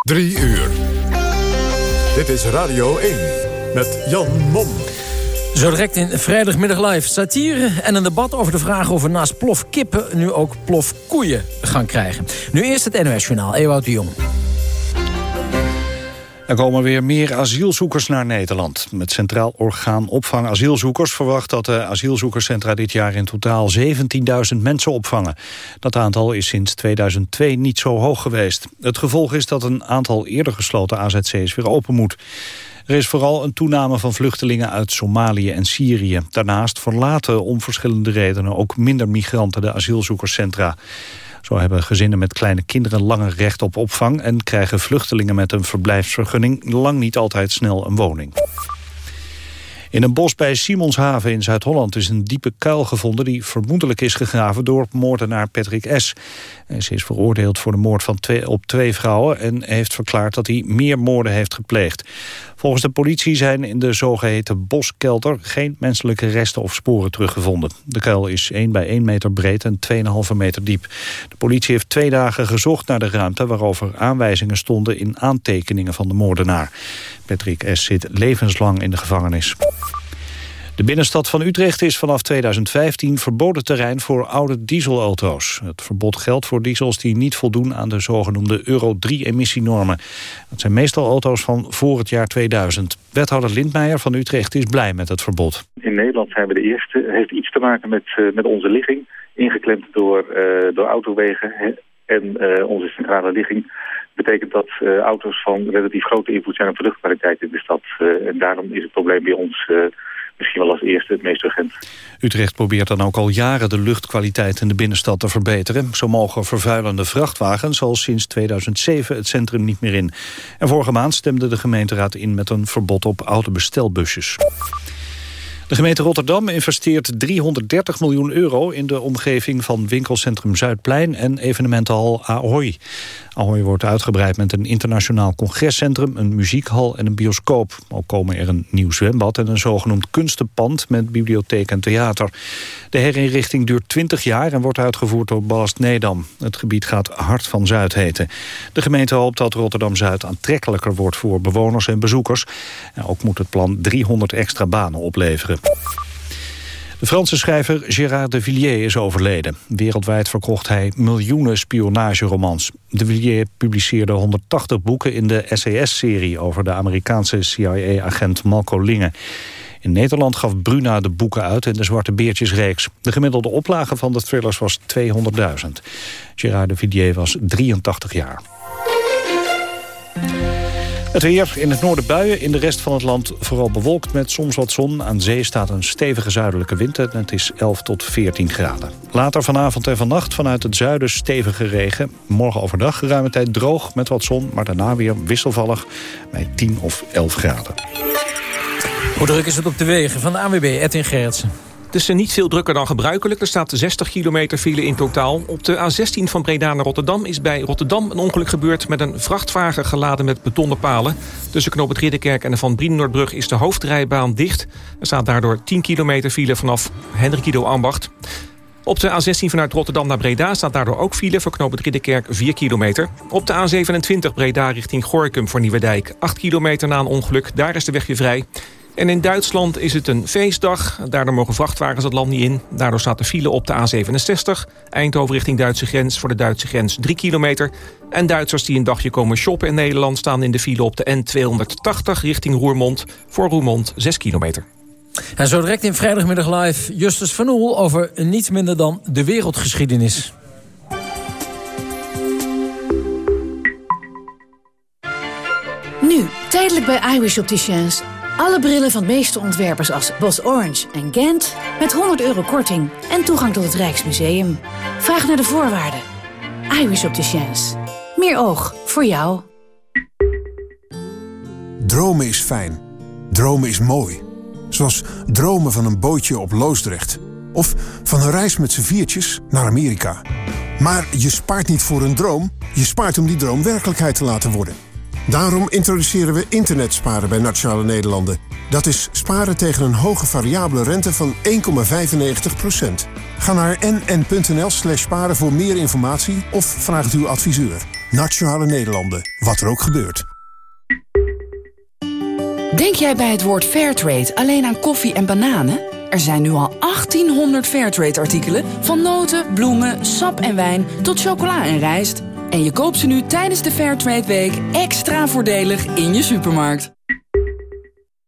Drie uur. Dit is Radio 1 met Jan Mom. Zo direct in vrijdagmiddag live satire en een debat over de vraag of we naast plof kippen nu ook plof koeien gaan krijgen. Nu eerst het NOS Journaal, Ewout de Jong. Er komen weer meer asielzoekers naar Nederland. Het Centraal Orgaan Opvang Asielzoekers verwacht dat de asielzoekerscentra dit jaar in totaal 17.000 mensen opvangen. Dat aantal is sinds 2002 niet zo hoog geweest. Het gevolg is dat een aantal eerder gesloten AZC's weer open moet. Er is vooral een toename van vluchtelingen uit Somalië en Syrië. Daarnaast verlaten om verschillende redenen ook minder migranten de asielzoekerscentra. Zo hebben gezinnen met kleine kinderen langer recht op opvang... en krijgen vluchtelingen met een verblijfsvergunning lang niet altijd snel een woning. In een bos bij Simonshaven in Zuid-Holland is een diepe kuil gevonden... die vermoedelijk is gegraven door moordenaar Patrick S. Ze is veroordeeld voor de moord van twee, op twee vrouwen... en heeft verklaard dat hij meer moorden heeft gepleegd. Volgens de politie zijn in de zogeheten boskelter... geen menselijke resten of sporen teruggevonden. De kuil is 1 bij 1 meter breed en 2,5 meter diep. De politie heeft twee dagen gezocht naar de ruimte... waarover aanwijzingen stonden in aantekeningen van de moordenaar. Patrick S. zit levenslang in de gevangenis. De binnenstad van Utrecht is vanaf 2015 verboden terrein voor oude dieselauto's. Het verbod geldt voor diesels die niet voldoen aan de zogenoemde Euro 3-emissienormen. Dat zijn meestal auto's van voor het jaar 2000. Wethouder Lindmeijer van Utrecht is blij met het verbod. In Nederland zijn we de eerste. Heeft iets te maken met, uh, met onze ligging. Ingeklemd door, uh, door autowegen en uh, onze centrale ligging betekent dat auto's van relatief grote invloed zijn op de luchtkwaliteit in de stad. En daarom is het probleem bij ons misschien wel als eerste het meest urgent. Utrecht probeert dan ook al jaren de luchtkwaliteit in de binnenstad te verbeteren. Zo mogen vervuilende vrachtwagens al sinds 2007 het centrum niet meer in. En vorige maand stemde de gemeenteraad in met een verbod op oude bestelbusjes. De gemeente Rotterdam investeert 330 miljoen euro... in de omgeving van winkelcentrum Zuidplein en evenementenhal Ahoy. Ahoy wordt uitgebreid met een internationaal congrescentrum... een muziekhal en een bioscoop. Ook komen er een nieuw zwembad en een zogenoemd kunstenpand... met bibliotheek en theater. De herinrichting duurt 20 jaar en wordt uitgevoerd door Ballast Nedam. Het gebied gaat Hart van Zuid heten. De gemeente hoopt dat Rotterdam-Zuid aantrekkelijker wordt... voor bewoners en bezoekers. En ook moet het plan 300 extra banen opleveren. De Franse schrijver Gérard de Villiers is overleden. Wereldwijd verkocht hij miljoenen spionageromans. De Villiers publiceerde 180 boeken in de SAS-serie... over de Amerikaanse CIA-agent Malco Linge. In Nederland gaf Bruna de boeken uit in de Zwarte Beertjesreeks. De gemiddelde oplage van de thrillers was 200.000. Gérard de Villiers was 83 jaar. Het weer in het noorden buien, in de rest van het land vooral bewolkt met soms wat zon. Aan zee staat een stevige zuidelijke wind en het is 11 tot 14 graden. Later vanavond en vannacht vanuit het zuiden stevige regen. Morgen overdag geruime tijd droog met wat zon, maar daarna weer wisselvallig bij 10 of 11 graden. Hoe druk is het op de wegen van de ANWB, Edwin Gerritsen? Het is niet veel drukker dan gebruikelijk. Er staat 60 kilometer file in totaal. Op de A16 van Breda naar Rotterdam is bij Rotterdam een ongeluk gebeurd... met een vrachtwagen geladen met betonnen palen. Tussen Knoop het Ridderkerk en de Van Brienenoordbrug is de hoofdrijbaan dicht. Er staat daardoor 10 kilometer file vanaf Hendrikido Ambacht. Op de A16 vanuit Rotterdam naar Breda staat daardoor ook file... voor knoop Ridderkerk 4 kilometer. Op de A27 Breda richting Gorkum voor Nieuwedijk 8 kilometer na een ongeluk. Daar is de weg weer vrij. En in Duitsland is het een feestdag. Daardoor mogen vrachtwagens het land niet in. Daardoor staat de file op de A67. Eindhoven richting Duitse grens voor de Duitse grens 3 kilometer. En Duitsers die een dagje komen shoppen in Nederland... staan in de file op de N280 richting Roermond. Voor Roermond 6 kilometer. En zo direct in vrijdagmiddag live Justus van Oel... over niets minder dan de wereldgeschiedenis. Nu, tijdelijk bij iWish Opticians... Alle brillen van meeste ontwerpers als Bos Orange en Gent... met 100 euro korting en toegang tot het Rijksmuseum. Vraag naar de voorwaarden. iWish Opticians. Meer oog voor jou. Dromen is fijn. Dromen is mooi. Zoals dromen van een bootje op Loosdrecht. Of van een reis met z'n viertjes naar Amerika. Maar je spaart niet voor een droom. Je spaart om die droom werkelijkheid te laten worden. Daarom introduceren we internetsparen bij Nationale Nederlanden. Dat is sparen tegen een hoge variabele rente van 1,95%. Ga naar nn.nl slash sparen voor meer informatie of vraag het uw adviseur. Nationale Nederlanden, wat er ook gebeurt. Denk jij bij het woord Fairtrade alleen aan koffie en bananen? Er zijn nu al 1800 Fairtrade-artikelen... van noten, bloemen, sap en wijn tot chocola en rijst. En je koopt ze nu tijdens de Fairtrade Week extra voordelig in je supermarkt.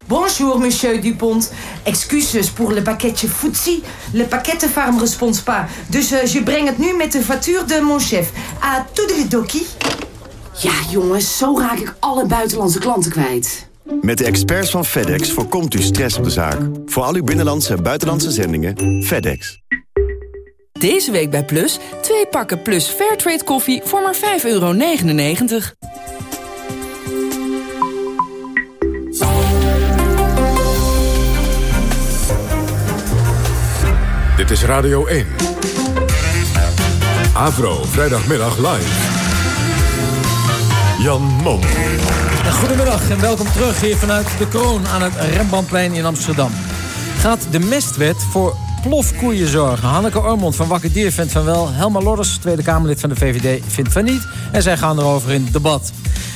Bonjour, monsieur Dupont. Excuses pour le pakketje Footsie. Le pakkettenfarm responds pas. Dus uh, je brengt het nu met de factuur de mon chef. A toedeledokie. Ja, jongens, zo raak ik alle buitenlandse klanten kwijt. Met de experts van FedEx voorkomt u stress op de zaak. Voor al uw binnenlandse en buitenlandse zendingen, FedEx. Deze week bij Plus, twee pakken Plus Fairtrade koffie voor maar 5,99 euro. Dit is Radio 1. Avro, vrijdagmiddag live. Jan Mom. Goedemiddag en welkom terug hier vanuit de Kroon aan het Rembrandtplein in Amsterdam. Gaat de mestwet voor plofkoeien zorgen? Hanneke Ormond van Wakker Dier vindt van wel. Helma Lodders, Tweede Kamerlid van de VVD, vindt van niet. En zij gaan erover in debat.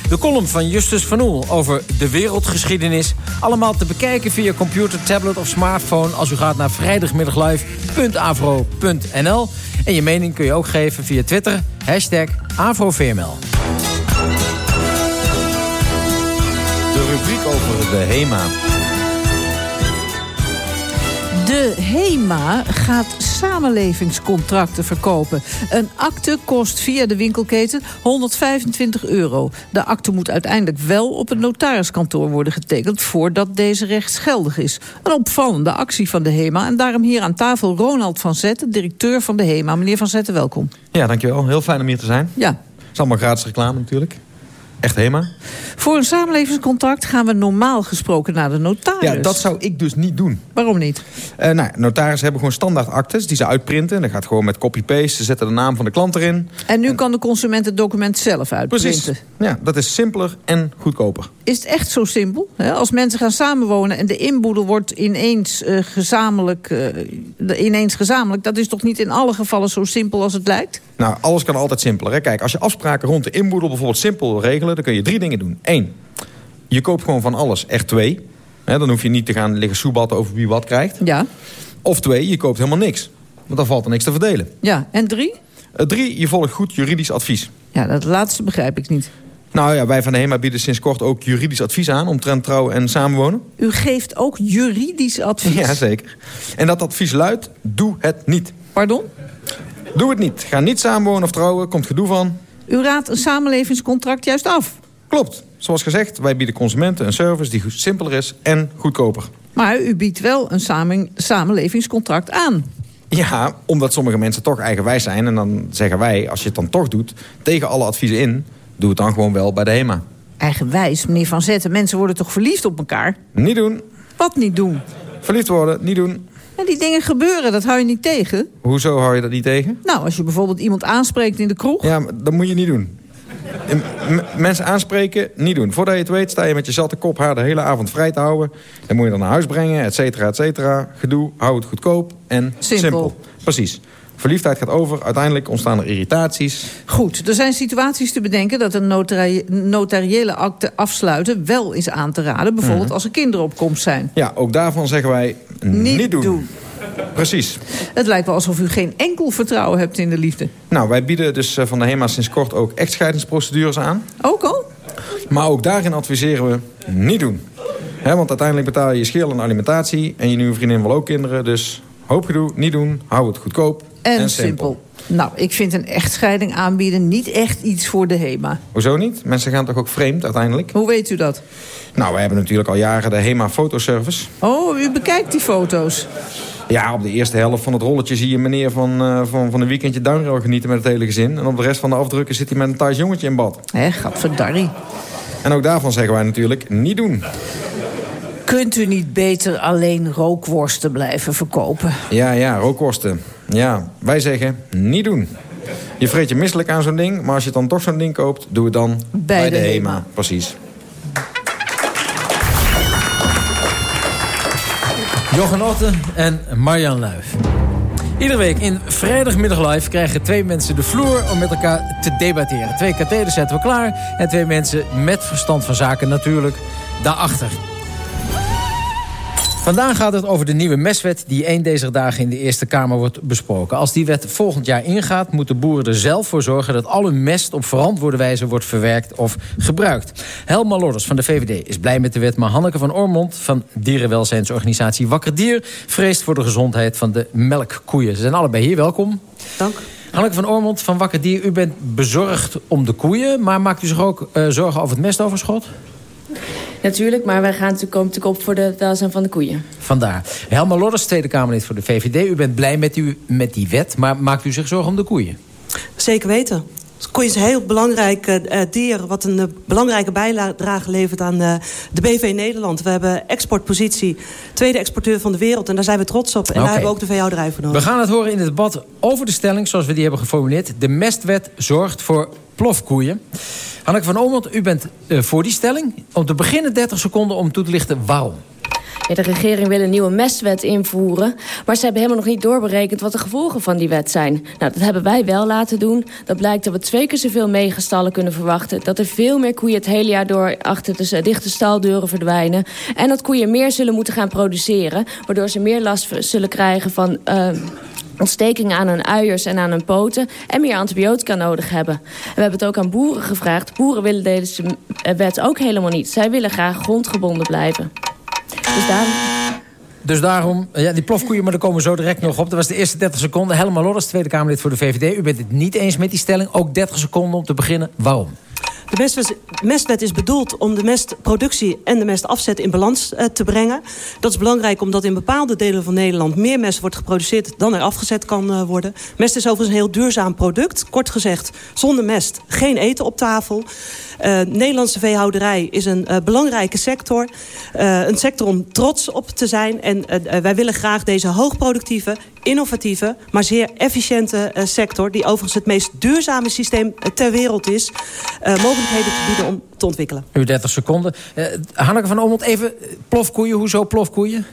De column van Justus van Oel over de wereldgeschiedenis. Allemaal te bekijken via computer, tablet of smartphone... als u gaat naar vrijdagmiddaglive.avro.nl. En je mening kun je ook geven via Twitter, hashtag AvroVML. De rubriek over de HEMA. De HEMA gaat samenlevingscontracten verkopen. Een akte kost via de winkelketen 125 euro. De akte moet uiteindelijk wel op het notariskantoor worden getekend... voordat deze rechtsgeldig is. Een opvallende actie van de HEMA. En daarom hier aan tafel Ronald van Zetten, directeur van de HEMA. Meneer van Zetten, welkom. Ja, dankjewel. Heel fijn om hier te zijn. Ja. Het is allemaal gratis reclame natuurlijk. Echt HEMA. Voor een samenlevingscontract gaan we normaal gesproken naar de notaris. Ja, dat zou ik dus niet doen. Waarom niet? Uh, nou, notarissen hebben gewoon standaard actes die ze uitprinten. Dat gaat gewoon met copy-paste. Ze zetten de naam van de klant erin. En nu kan de consument het document zelf uitprinten. Precies. Ja, dat is simpeler en goedkoper. Is het echt zo simpel? Als mensen gaan samenwonen en de inboedel wordt ineens, uh, gezamenlijk, uh, ineens gezamenlijk... dat is toch niet in alle gevallen zo simpel als het lijkt? Nou, alles kan altijd simpeler. Hè? Kijk, als je afspraken rond de inboedel bijvoorbeeld simpel wil regelen... dan kun je drie dingen doen. Eén, je koopt gewoon van alles echt twee. Hè, dan hoef je niet te gaan liggen soebatten over wie wat krijgt. Ja. Of twee, je koopt helemaal niks. Want dan valt er niks te verdelen. Ja, en drie? Uh, drie, je volgt goed juridisch advies. Ja, dat laatste begrijp ik niet. Nou ja, wij van de HEMA bieden sinds kort ook juridisch advies aan... omtrent trouwen en samenwonen. U geeft ook juridisch advies? Ja, zeker. En dat advies luidt, doe het niet. Pardon? Doe het niet. Ga niet samenwonen of trouwen, komt gedoe van. U raadt een samenlevingscontract juist af? Klopt. Zoals gezegd, wij bieden consumenten een service die simpeler is en goedkoper. Maar u biedt wel een samen, samenlevingscontract aan. Ja, omdat sommige mensen toch eigenwijs zijn. En dan zeggen wij, als je het dan toch doet, tegen alle adviezen in... doe het dan gewoon wel bij de HEMA. Eigenwijs, meneer Van Zetten. Mensen worden toch verliefd op elkaar? Niet doen. Wat niet doen? Verliefd worden, niet doen. Ja, die dingen gebeuren, dat hou je niet tegen. Hoezo hou je dat niet tegen? Nou, als je bijvoorbeeld iemand aanspreekt in de kroeg... Ja, dat moet je niet doen. mensen aanspreken, niet doen. Voordat je het weet, sta je met je zatte kop haar de hele avond vrij te houden. Dan moet je dan naar huis brengen, et cetera, et cetera. Gedoe, hou het goedkoop en simpel. simpel. Precies. Verliefdheid gaat over, uiteindelijk ontstaan er irritaties. Goed, er zijn situaties te bedenken dat een notari notariële akte afsluiten wel is aan te raden. Bijvoorbeeld mm -hmm. als er kinderen op komst zijn. Ja, ook daarvan zeggen wij niet, niet doen. doen. Precies. Het lijkt wel alsof u geen enkel vertrouwen hebt in de liefde. Nou, wij bieden dus van de HEMA sinds kort ook echtscheidingsprocedures aan. Ook al? Maar ook daarin adviseren we niet doen. He, want uiteindelijk betaal je je schil en alimentatie... en je nieuwe vriendin wil ook kinderen, dus hoop gedoe, niet doen, hou het goedkoop en, en simpel. Nou, ik vind een echtscheiding aanbieden niet echt iets voor de HEMA. Hoezo niet? Mensen gaan toch ook vreemd uiteindelijk? Hoe weet u dat? Nou, we hebben natuurlijk al jaren de HEMA fotoservice. Oh, u bekijkt die foto's? Ja, op de eerste helft van het rolletje zie je meneer van, uh, van, van een weekendje duinrail genieten met het hele gezin. En op de rest van de afdrukken zit hij met een thuis jongetje in bad. Hé, gadverdarrie. En ook daarvan zeggen wij natuurlijk niet doen. Kunt u niet beter alleen rookworsten blijven verkopen? Ja, ja, rookworsten. Ja, wij zeggen niet doen. Je vreet je misselijk aan zo'n ding, maar als je dan toch zo'n ding koopt... doe het dan bij, bij de, de HEMA. HEMA. Precies. Jochem Otten en Marjan Luif. Iedere week in vrijdagmiddag live krijgen twee mensen de vloer om met elkaar te debatteren. Twee katheders zetten we klaar en twee mensen met verstand van zaken natuurlijk daarachter. Vandaag gaat het over de nieuwe meswet die één deze dagen in de Eerste Kamer wordt besproken. Als die wet volgend jaar ingaat, moeten boeren er zelf voor zorgen... dat alle mest op verantwoorde wijze wordt verwerkt of gebruikt. Helma Lodders van de VVD is blij met de wet... maar Hanneke van Ormond van dierenwelzijnsorganisatie Wakker Dier... vreest voor de gezondheid van de melkkoeien. Ze zijn allebei hier, welkom. Dank. Hanneke van Ormond van Wakker Dier, u bent bezorgd om de koeien... maar maakt u zich ook uh, zorgen over het mestoverschot? Natuurlijk, maar wij gaan natuurlijk, natuurlijk op voor de welzijn van de koeien. Vandaar. Helma Lodders, Tweede Kamerlid voor de VVD. U bent blij met, u, met die wet, maar maakt u zich zorgen om de koeien? Zeker weten. Koeien is een heel belangrijk uh, dier... wat een uh, belangrijke bijdrage levert aan uh, de BV Nederland. We hebben exportpositie, tweede exporteur van de wereld... en daar zijn we trots op. En okay. daar hebben we ook de veehouderij voor nodig. We gaan het horen in het debat over de stelling... zoals we die hebben geformuleerd. De mestwet zorgt voor plofkoeien. Hanneke van Omond, u bent voor die stelling. Om te beginnen 30 seconden om toe te lichten waarom. De regering wil een nieuwe mestwet invoeren... maar ze hebben helemaal nog niet doorberekend wat de gevolgen van die wet zijn. Nou, dat hebben wij wel laten doen. Dat blijkt dat we twee keer zoveel meegestallen kunnen verwachten. Dat er veel meer koeien het hele jaar door achter de dichte staldeuren verdwijnen. En dat koeien meer zullen moeten gaan produceren... waardoor ze meer last zullen krijgen van... Uh, ontstekingen aan hun uiers en aan hun poten... en meer antibiotica nodig hebben. En we hebben het ook aan boeren gevraagd. Boeren willen deze wet ook helemaal niet. Zij willen graag grondgebonden blijven. Dus daarom... Dus daarom, ja, die plofkoeien, maar daar komen we zo direct nog op. Dat was de eerste 30 seconden. Helemaal Lodders, Tweede Kamerlid voor de VVD. U bent het niet eens met die stelling. Ook 30 seconden om te beginnen. Waarom? De mestwet, is bedoeld om de mestproductie en de mestafzet in balans uh, te brengen. Dat is belangrijk omdat in bepaalde delen van Nederland... meer mest wordt geproduceerd dan er afgezet kan uh, worden. Mest is overigens een heel duurzaam product. Kort gezegd, zonder mest geen eten op tafel. Uh, Nederlandse veehouderij is een uh, belangrijke sector. Uh, een sector om trots op te zijn. En wij willen graag deze hoogproductieve, innovatieve... maar zeer efficiënte sector... die overigens het meest duurzame systeem ter wereld is... mogelijkheden te bieden om te ontwikkelen. Nu 30 seconden. Hanneke van Omelt, even plofkoeien. Hoezo plofkoeien?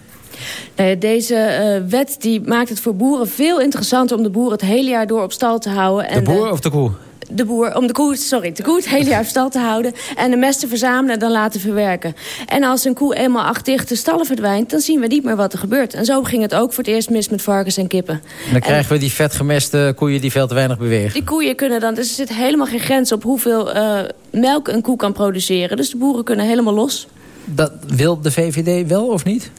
Nou deze uh, wet die maakt het voor boeren veel interessanter... om de boeren het hele jaar door op stal te houden. En, de boer of de koe? De boer, om de koe, sorry, de koe het hele jaar stal te houden... en de mest te verzamelen en dan laten verwerken. En als een koe eenmaal acht dichte stallen verdwijnt... dan zien we niet meer wat er gebeurt. En zo ging het ook voor het eerst mis met varkens en kippen. En dan krijgen we die vetgemeste koeien die veel te weinig bewegen. Die koeien kunnen dan... Dus er zit helemaal geen grens op hoeveel uh, melk een koe kan produceren. Dus de boeren kunnen helemaal los. Dat wil de VVD wel of niet?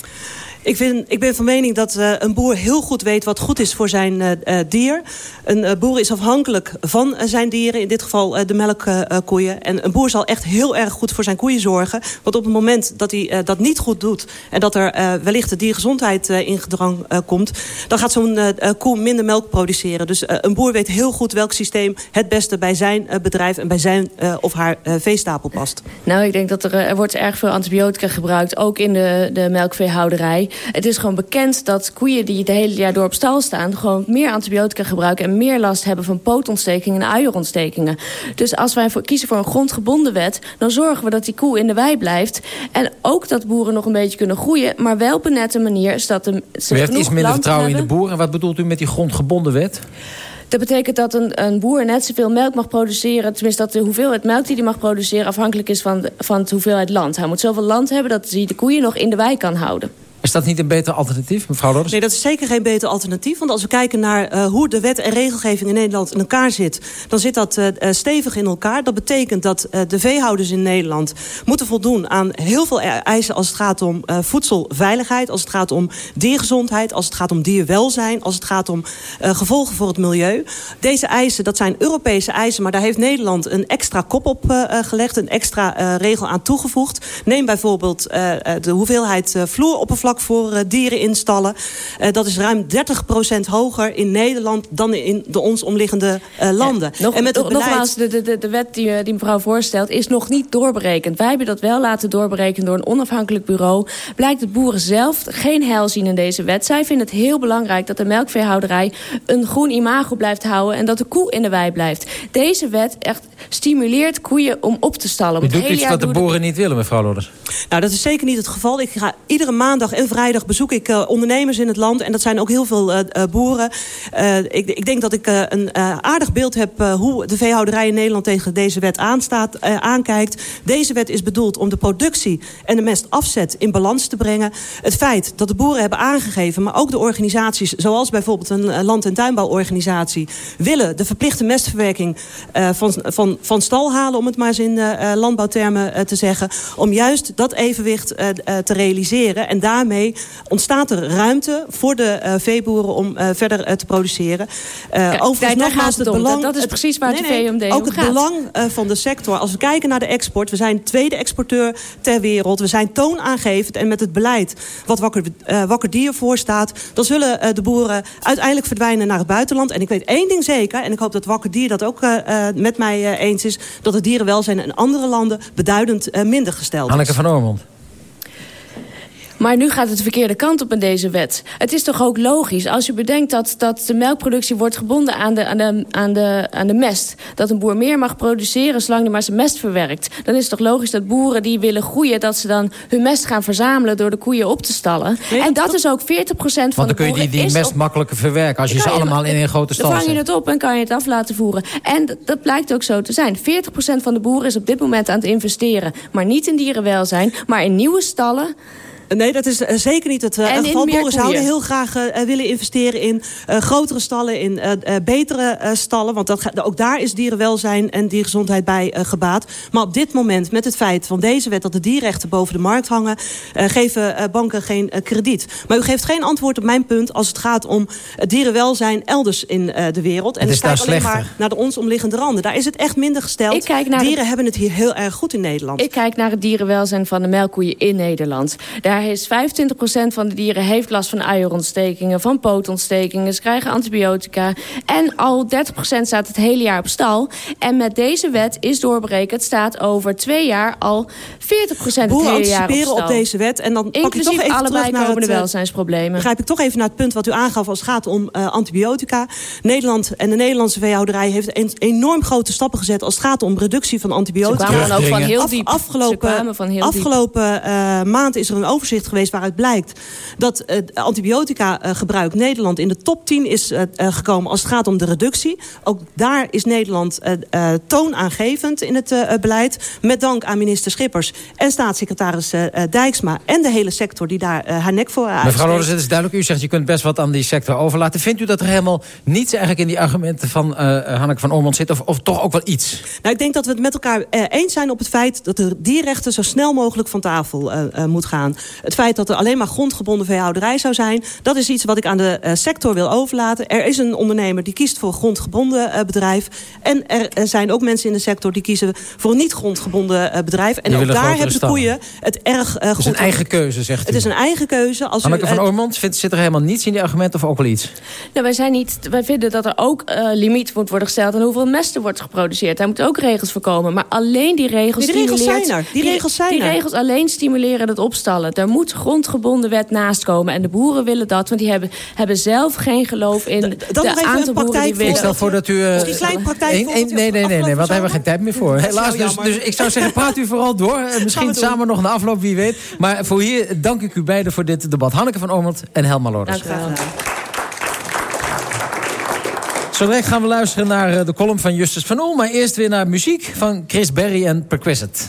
Ik, vind, ik ben van mening dat uh, een boer heel goed weet wat goed is voor zijn uh, dier. Een uh, boer is afhankelijk van zijn dieren, in dit geval de melkkoeien. en een boer zal echt heel erg goed voor zijn koeien zorgen. Want op het moment dat hij dat niet goed doet... en dat er wellicht de diergezondheid in gedrang komt... dan gaat zo'n koe minder melk produceren. Dus een boer weet heel goed welk systeem het beste bij zijn bedrijf... en bij zijn of haar veestapel past. Nou, ik denk dat er, er wordt erg veel antibiotica gebruikt... ook in de, de melkveehouderij. Het is gewoon bekend dat koeien die het hele jaar door op stal staan... gewoon meer antibiotica gebruiken en meer last hebben van pootontstekingen en uierontstekingen. Dus als wij voor, kiezen voor een grondgebonden wet... dan zorgen we dat die koe in de wei blijft. En ook dat boeren nog een beetje kunnen groeien... maar wel op een nette manier. Zodat de, u heeft iets minder vertrouwen in de boeren. Wat bedoelt u met die grondgebonden wet? Dat betekent dat een, een boer net zoveel melk mag produceren... tenminste dat de hoeveelheid melk die hij mag produceren... afhankelijk is van de, van de hoeveelheid land. Hij moet zoveel land hebben dat hij de koeien nog in de wei kan houden. Is dat niet een beter alternatief, mevrouw Lodders? Nee, dat is zeker geen beter alternatief. Want als we kijken naar uh, hoe de wet en regelgeving in Nederland in elkaar zit... dan zit dat uh, stevig in elkaar. Dat betekent dat de veehouders in Nederland moeten voldoen aan heel veel eisen... als het gaat om voedselveiligheid, als het gaat om diergezondheid... als het gaat om dierwelzijn, als het gaat om gevolgen voor het milieu. Deze eisen, dat zijn Europese eisen... maar daar heeft Nederland een extra kop op gelegd... een extra regel aan toegevoegd. Neem bijvoorbeeld de hoeveelheid vloeroppervlak voor uh, dieren installen. Uh, dat is ruim 30% hoger in Nederland dan in de ons omliggende uh, landen. Ja, nog, en met het beleid... Nogmaals, de, de, de wet die, die mevrouw voorstelt is nog niet doorberekend. Wij hebben dat wel laten doorberekenen door een onafhankelijk bureau. Blijkt dat boeren zelf geen heil zien in deze wet. Zij vinden het heel belangrijk dat de melkveehouderij een groen imago blijft houden... en dat de koe in de wei blijft. Deze wet echt stimuleert koeien om op te stallen. U doet iets wat de boeren niet willen, mevrouw Lodders. Nou, dat is zeker niet het geval. Ik ga iedere maandag en vrijdag bezoek ik uh, ondernemers in het land. En dat zijn ook heel veel uh, boeren. Ik, ik, denk dat ik een aardig beeld heb hoe de veehouderij in Nederland tegen deze wet aanstaat, aankijkt. Deze wet is bedoeld om de productie en de mestafzet in balans te brengen. Het feit dat de boeren hebben aangegeven, maar ook de organisaties... zoals bijvoorbeeld een land- en tuinbouworganisatie... willen de verplichte mestverwerking van, van, van stal halen... om het maar eens in landbouwtermen te zeggen... om juist dat evenwicht te realiseren. En daarmee ontstaat er ruimte voor de uh, veeboeren om uh, verder uh, te produceren. overigens nogmaals het belang... Dat, dat is precies waar nee, het VMD nee, Ook het belang van de sector. Als we kijken naar de export. We zijn tweede exporteur ter wereld. We zijn toonaangevend. En met het beleid wat Wakker, wakker Dier voorstaat... dan zullen de boeren uiteindelijk verdwijnen naar het buitenland. En ik weet één ding zeker. En ik hoop dat Wakker Dier dat ook met mij eens is. Dat het dierenwelzijn in andere landen beduidend minder gesteld is. Hanneke van Ormond. Maar nu gaat het de verkeerde kant op in deze wet. Het is toch ook logisch, als je bedenkt dat, dat de melkproductie wordt gebonden aan de, aan, de, aan, de, aan de mest. Dat een boer meer mag produceren zolang hij maar zijn mest verwerkt. Dan is het toch logisch dat boeren die willen groeien... dat ze dan hun mest gaan verzamelen door de koeien op te stallen. en dat is ook 40% van de boeren... Want dan kun je die, die mest op... makkelijker verwerken als je ze allemaal in een grote stal zet. Dan vang je het op en kan je het af laten voeren. En dat blijkt ook zo te zijn. 40% van de boeren is op dit moment aan het investeren. Maar niet in dierenwelzijn, maar in nieuwe stallen... Nee, dat is uh, zeker niet het uh, geval. Boeren zouden heel graag uh, willen investeren in grotere stallen, in betere stallen. Want dat, ook daar is dierenwelzijn en diergezondheid bij gebaat. Maar op dit moment, met het feit van deze wet dat de dierrechten boven de markt hangen, geven banken geen krediet. Maar u geeft geen antwoord op mijn punt als het gaat om dierenwelzijn elders in de wereld. En het is kijkt alleen maar naar de ons omliggende randen. Daar is het echt minder gesteld. Dieren hebben het hier heel erg goed in Nederland. Ik kijk naar het dierenwelzijn van de melkkoeien in Nederland. Daar daar is 25% van de dieren heeft last van uierontstekingen, van pootontstekingen. Ze krijgen antibiotica. En al 30% staat het hele jaar op stal. En met deze wet is doorberekend, staat over twee jaar al 40% het hele jaar op stal. op deze wet. En dan pak ik toch even naar het, eh, welzijnsproblemen. Begrijp ik toch even naar het punt wat u aangaf als het gaat om uh, antibiotica. Nederland en de Nederlandse veehouderij heeft een, enorm grote stappen gezet als het gaat om reductie van antibiotica. Ze kwamen dan ook van heel diep. Af, afgelopen van heel afgelopen uh, maand is er een overzicht geweest waaruit blijkt dat het antibiotica gebruik Nederland in de top 10 is uh, gekomen als het gaat om de reductie. Ook daar is Nederland uh, toonaangevend in het beleid. Met dank aan minister Schippers en staatssecretaris Dijksma en de hele sector die daar haar nek voor uitsteekt. Mevrouw Lodders, het is duidelijk, u zegt je kunt best wat aan die sector overlaten. Vindt u dat er helemaal niets eigenlijk in die argumenten van Hanneke van Ormond zit? Of, of, toch ook wel iets? Nou, ik denk dat we het met elkaar eens zijn op het feit dat de dierrechten zo snel mogelijk van tafel moet gaan. Het feit dat er alleen maar grondgebonden veehouderij zou zijn... dat is iets wat ik aan de uh, sector wil overlaten. Er is een ondernemer die kiest voor een grondgebonden uh, bedrijf. En er zijn ook mensen in de sector die kiezen voor een niet grondgebonden uh, bedrijf. En ook daar hebben de koeien het erg goed... Het is een eigen keuze, zegt u. Het is een eigen keuze. Als Anneke u, van Ormond, vindt, zit er helemaal niets in die argumenten of ook wel iets? Nou, wij, zijn niet, wij vinden dat er ook limiet moet worden gesteld... aan hoeveel mest er wordt geproduceerd. Daar moeten ook regels voor komen. Maar alleen die regels... Die regels zijn er. Die, regels zijn die, er. Die regels alleen stimuleren het opstallen. Daar moet grondgebonden wet naast komen. En de boeren willen dat, want die hebben, hebben zelf geen geloof in de, de aantal boeren die willen. Ik stel voor dat u... Uh, praktijk een, een, nee, nee, nee, nee, want daar hebben we geen tijd meer voor. Helaas, dus, dus ik zou zeggen, praat u vooral door. Misschien samen nog een afloop, wie weet. Maar voor hier dank ik u beiden voor dit debat. Hanneke van Ormond en Helma Lorders. Dank u wel. Zo direct gaan we luisteren naar de column van Justus van Oel. Maar eerst weer naar muziek van Chris Berry en Perquisite.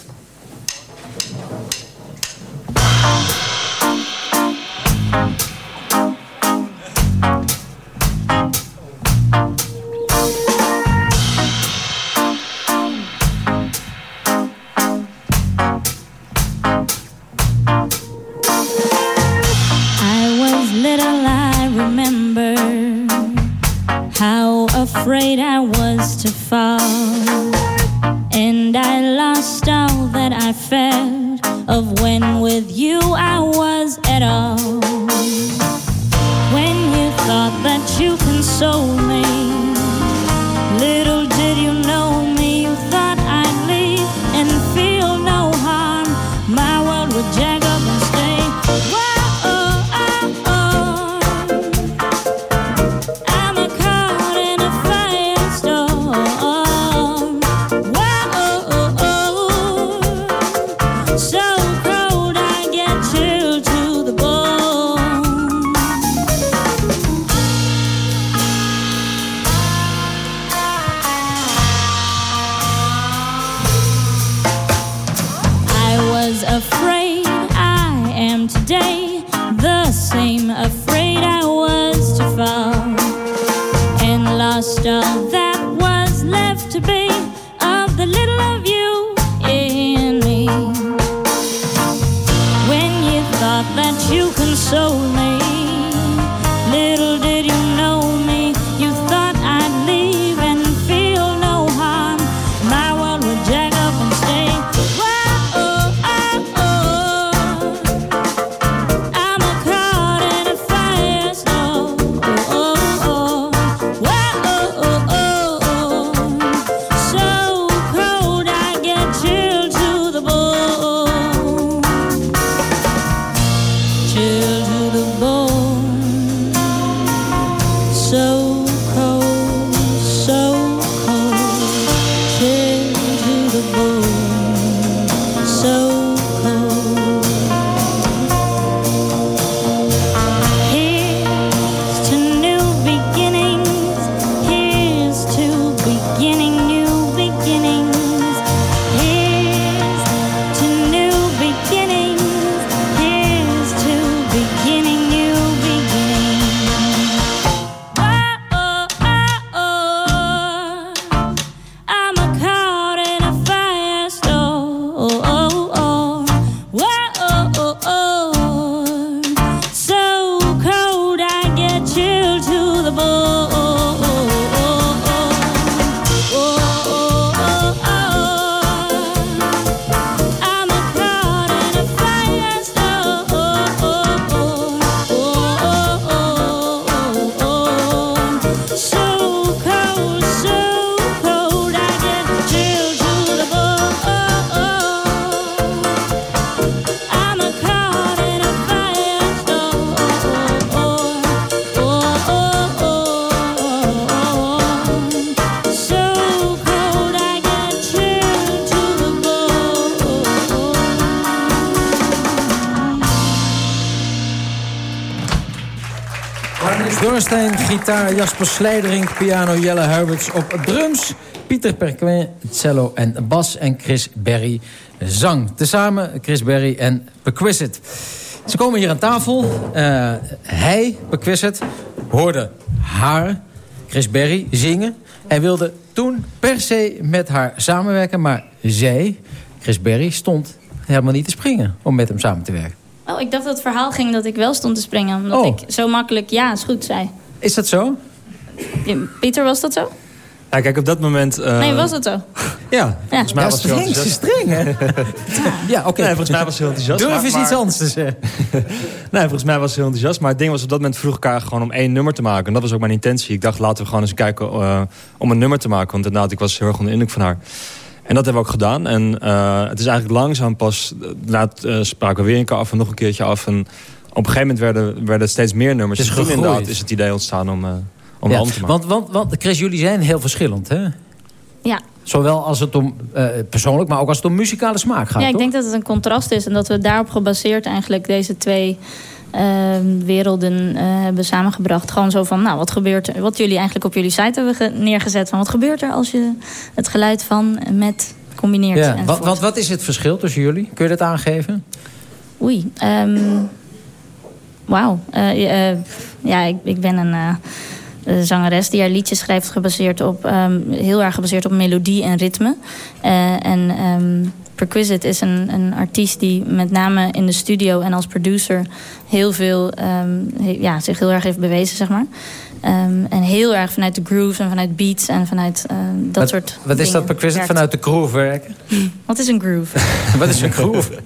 Gitaar, Jasper Slijdering, piano, Jelle Huiberts op drums... Pieter Perquin, cello en bas en Chris Berry zang. Tezamen Chris Berry en Perquisite. Ze komen hier aan tafel. Uh, hij, Perquisite, hoorde haar, Chris Berry, zingen... en wilde toen per se met haar samenwerken. Maar zij, Chris Berry, stond helemaal niet te springen om met hem samen te werken. Oh, ik dacht dat het verhaal ging dat ik wel stond te springen. Omdat Oh. ik zo makkelijk ja is goed zei. Is dat zo? Ja, Pieter, was dat zo? Ja, kijk, op dat moment... eh, nee, was het zo? Ja, volgens mij Ja, was streng, enthousiast. streng, hè? ja, oké. Nee, volgens mij was hij heel enthousiast. Durf eens maar- iets anders te zeggen. Nee, volgens mij was hij heel enthousiast. Maar het ding was, op dat moment vroeg elkaar gewoon om één nummer te maken. En dat was ook mijn intentie. Ik dacht, laten we gewoon eens kijken eh, om een nummer te maken. Want inderdaad, ik was heel erg onder de indruk van haar. En dat hebben we ook gedaan. En eh, het is eigenlijk langzaam pas... Eh, spraken we weer een keer af en nog een keertje af. En op een gegeven moment werden, werden steeds meer nummers. Het is en toen gegroeid. inderdaad is het idee ontstaan om, eh om Ja, te maken. want, want, want Chris, jullie zijn heel verschillend, hè? Ja. Zowel als het om eh, persoonlijk, maar ook als het om muzikale smaak gaat, ja, ik toch? denk dat het een contrast is. En dat we daarop gebaseerd eigenlijk deze twee ehm, werelden eh, hebben samengebracht. Gewoon zo van, nou, wat gebeurt er? Wat jullie eigenlijk op jullie site hebben ge- neergezet. Van wat gebeurt er als je het geluid van met combineert. Ja, wat, wat, wat is het verschil tussen jullie? Kun je dat aangeven? Oei. ehm, Wauw. Eh, eh, ja, ik, ik ben een eh, eh, zangeres die haar liedjes schrijft gebaseerd op, ehm, heel erg gebaseerd op melodie en ritme. En ehm, Perquisite is een, een artiest die met name in de studio en als producer heel veel, ehm, he- ja, zich heel erg heeft bewezen, zeg maar. En heel erg vanuit de grooves en vanuit beats en vanuit dat wat, soort Wat is dat Perquisite? Vanuit de groove werken? Wat is een groove? wat is een groove?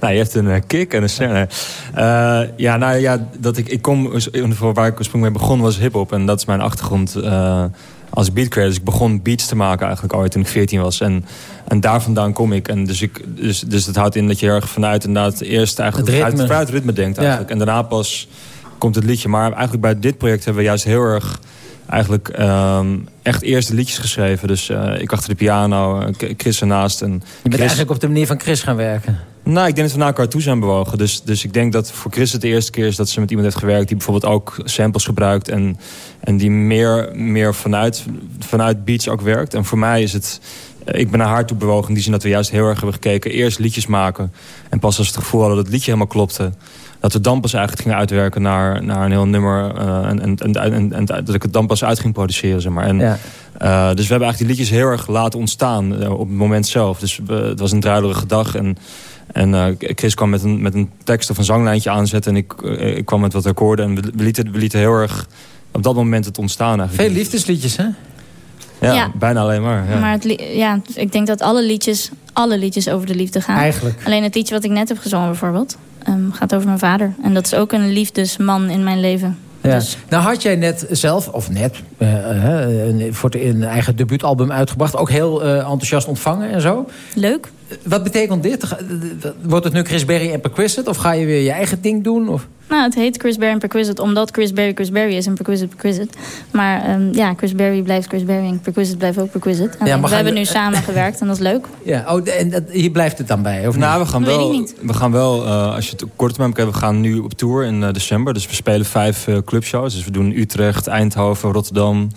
nou, je hebt een eh, kick en een snare. Eh, ja, nou ja, dat ik, ik kom, voor waar ik oorspronkelijk mee begon was hip-hop. En dat is mijn achtergrond eh, als beat creator. Dus ik begon beats te maken eigenlijk ooit toen ik 14 was. En, en daar vandaan kom ik. En dus, ik dus, dus dat houdt in dat je heel erg vanuit inderdaad eerst eigenlijk Het ritme. vanuit, vanuit het ritme denkt eigenlijk. En daarna pas komt het liedje. Maar eigenlijk bij dit project hebben we juist heel erg eigenlijk ehm, echt eerst de liedjes geschreven. Dus eh, ik achter de piano, eh, Chris ernaast. En Je bent eigenlijk op de manier van Chris gaan werken. nou, ik denk dat we naar elkaar toe zijn bewogen. Dus, dus ik denk dat voor Chris het de eerste keer is dat ze met iemand heeft gewerkt... die bijvoorbeeld ook samples gebruikt... en, en die meer, meer vanuit, vanuit beats ook werkt. En voor mij is het... eh, Ik ben naar haar toe bewogen in die zin dat we juist heel erg hebben gekeken... eerst liedjes maken en pas als we het gevoel hadden dat het liedje helemaal klopte... dat we dan pas eigenlijk gingen uitwerken naar, naar een heel nummer... eh, en, en, en, en, en dat ik het dan pas uit ging produceren, zeg maar. En, Ja. eh, dus we hebben eigenlijk die liedjes heel erg laten ontstaan eh, op het moment zelf. Dus we- het was een druilerige dag en... En eh, Chris kwam met een, met een tekst of een zanglijntje aanzetten... en ik, ik kwam met wat akkoorden. En we, lieten, we lieten heel erg op dat moment het ontstaan eigenlijk. Veel liefdesliedjes, hè? Ja, Ja. bijna alleen maar. Ja. Maar het ja, ik denk dat alle liedjes, alle liedjes over de liefde gaan. Eigenlijk. Alleen het liedje wat ik net heb gezongen bijvoorbeeld... ehm, gaat over mijn vader. En dat is ook een liefdesman in mijn leven. Ja. Dus Nou had jij net zelf, of net, een- voor het- een eigen debuutalbum uitgebracht. Ook heel eh, enthousiast ontvangen en zo. Leuk. Wat betekent dit? Wordt het nu Chris Berry en Perquisite? Of ga je weer je eigen ding doen? Of? Nou, het heet Chris Berry en Perquisite... omdat Chris Berry Chris Berry is en Perquisite Perquisite. Maar ehm, ja, Chris Berry blijft Chris Berry en Perquisite blijft ook Perquisite. En Ja, maar we hebben we- nu samen gewerkt en dat is leuk. Ja, oh, en dat- hier blijft het dan bij, of Nou, we gaan Weet wel, ik niet. we gaan wel eh, als je het korte termijn bekijkt... we gaan nu op tour in eh, december. Dus we spelen vijf eh, clubshows. Dus we doen Utrecht, Eindhoven, Rotterdam.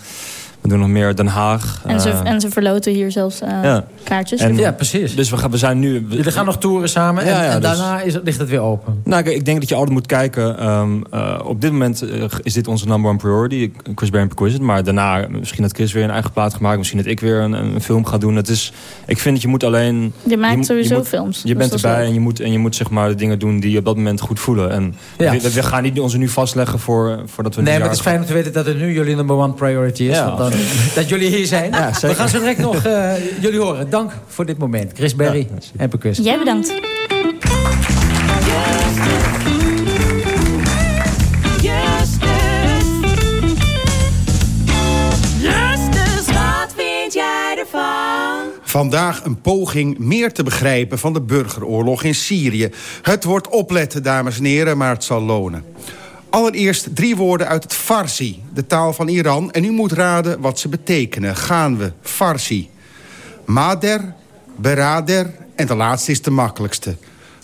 We doen nog meer Den Haag. En ze, eh, en ze verloten hier zelfs eh, ja. kaartjes. En- Ja, precies. Dus we, gaan, we zijn nu... we- Jullie gaan nog toeren samen en, Ja, ja, en dus- daarna is het, ligt het weer open. Nou, kijk, ik denk dat je altijd moet kijken. ehm, eh, op dit moment is dit onze number one priority. Chris Berry en Perquisite. Maar daarna, misschien dat Chris weer een eigen plaat gemaakt. Misschien dat ik weer een, een film ga doen. Het is, ik vind dat je moet alleen... Je maakt sowieso moet- films, Je dus bent erbij en je, moet, en je moet zeg maar de dingen doen die je op dat moment goed voelen. En Ja. we, we gaan niet ons er nu vastleggen voor, voordat we... Nee, maar het is fijn om te weten dat het nu jullie number one priority is. Ja, want dan, dat jullie hier zijn. Ja. We gaan zo direct nog eh, jullie horen. Dank voor dit moment. Chris Berry en Perquisite. Jij bedankt. Justus, wat vind jij ervan? Vandaag een poging meer te begrijpen van de burgeroorlog in Syrië. Het wordt opletten, dames en heren, maar het zal lonen. Allereerst drie woorden uit het Farsi, de taal van Iran. En u moet raden wat ze betekenen. Gaan we, Farsi. Mader, berader en de laatste is de makkelijkste.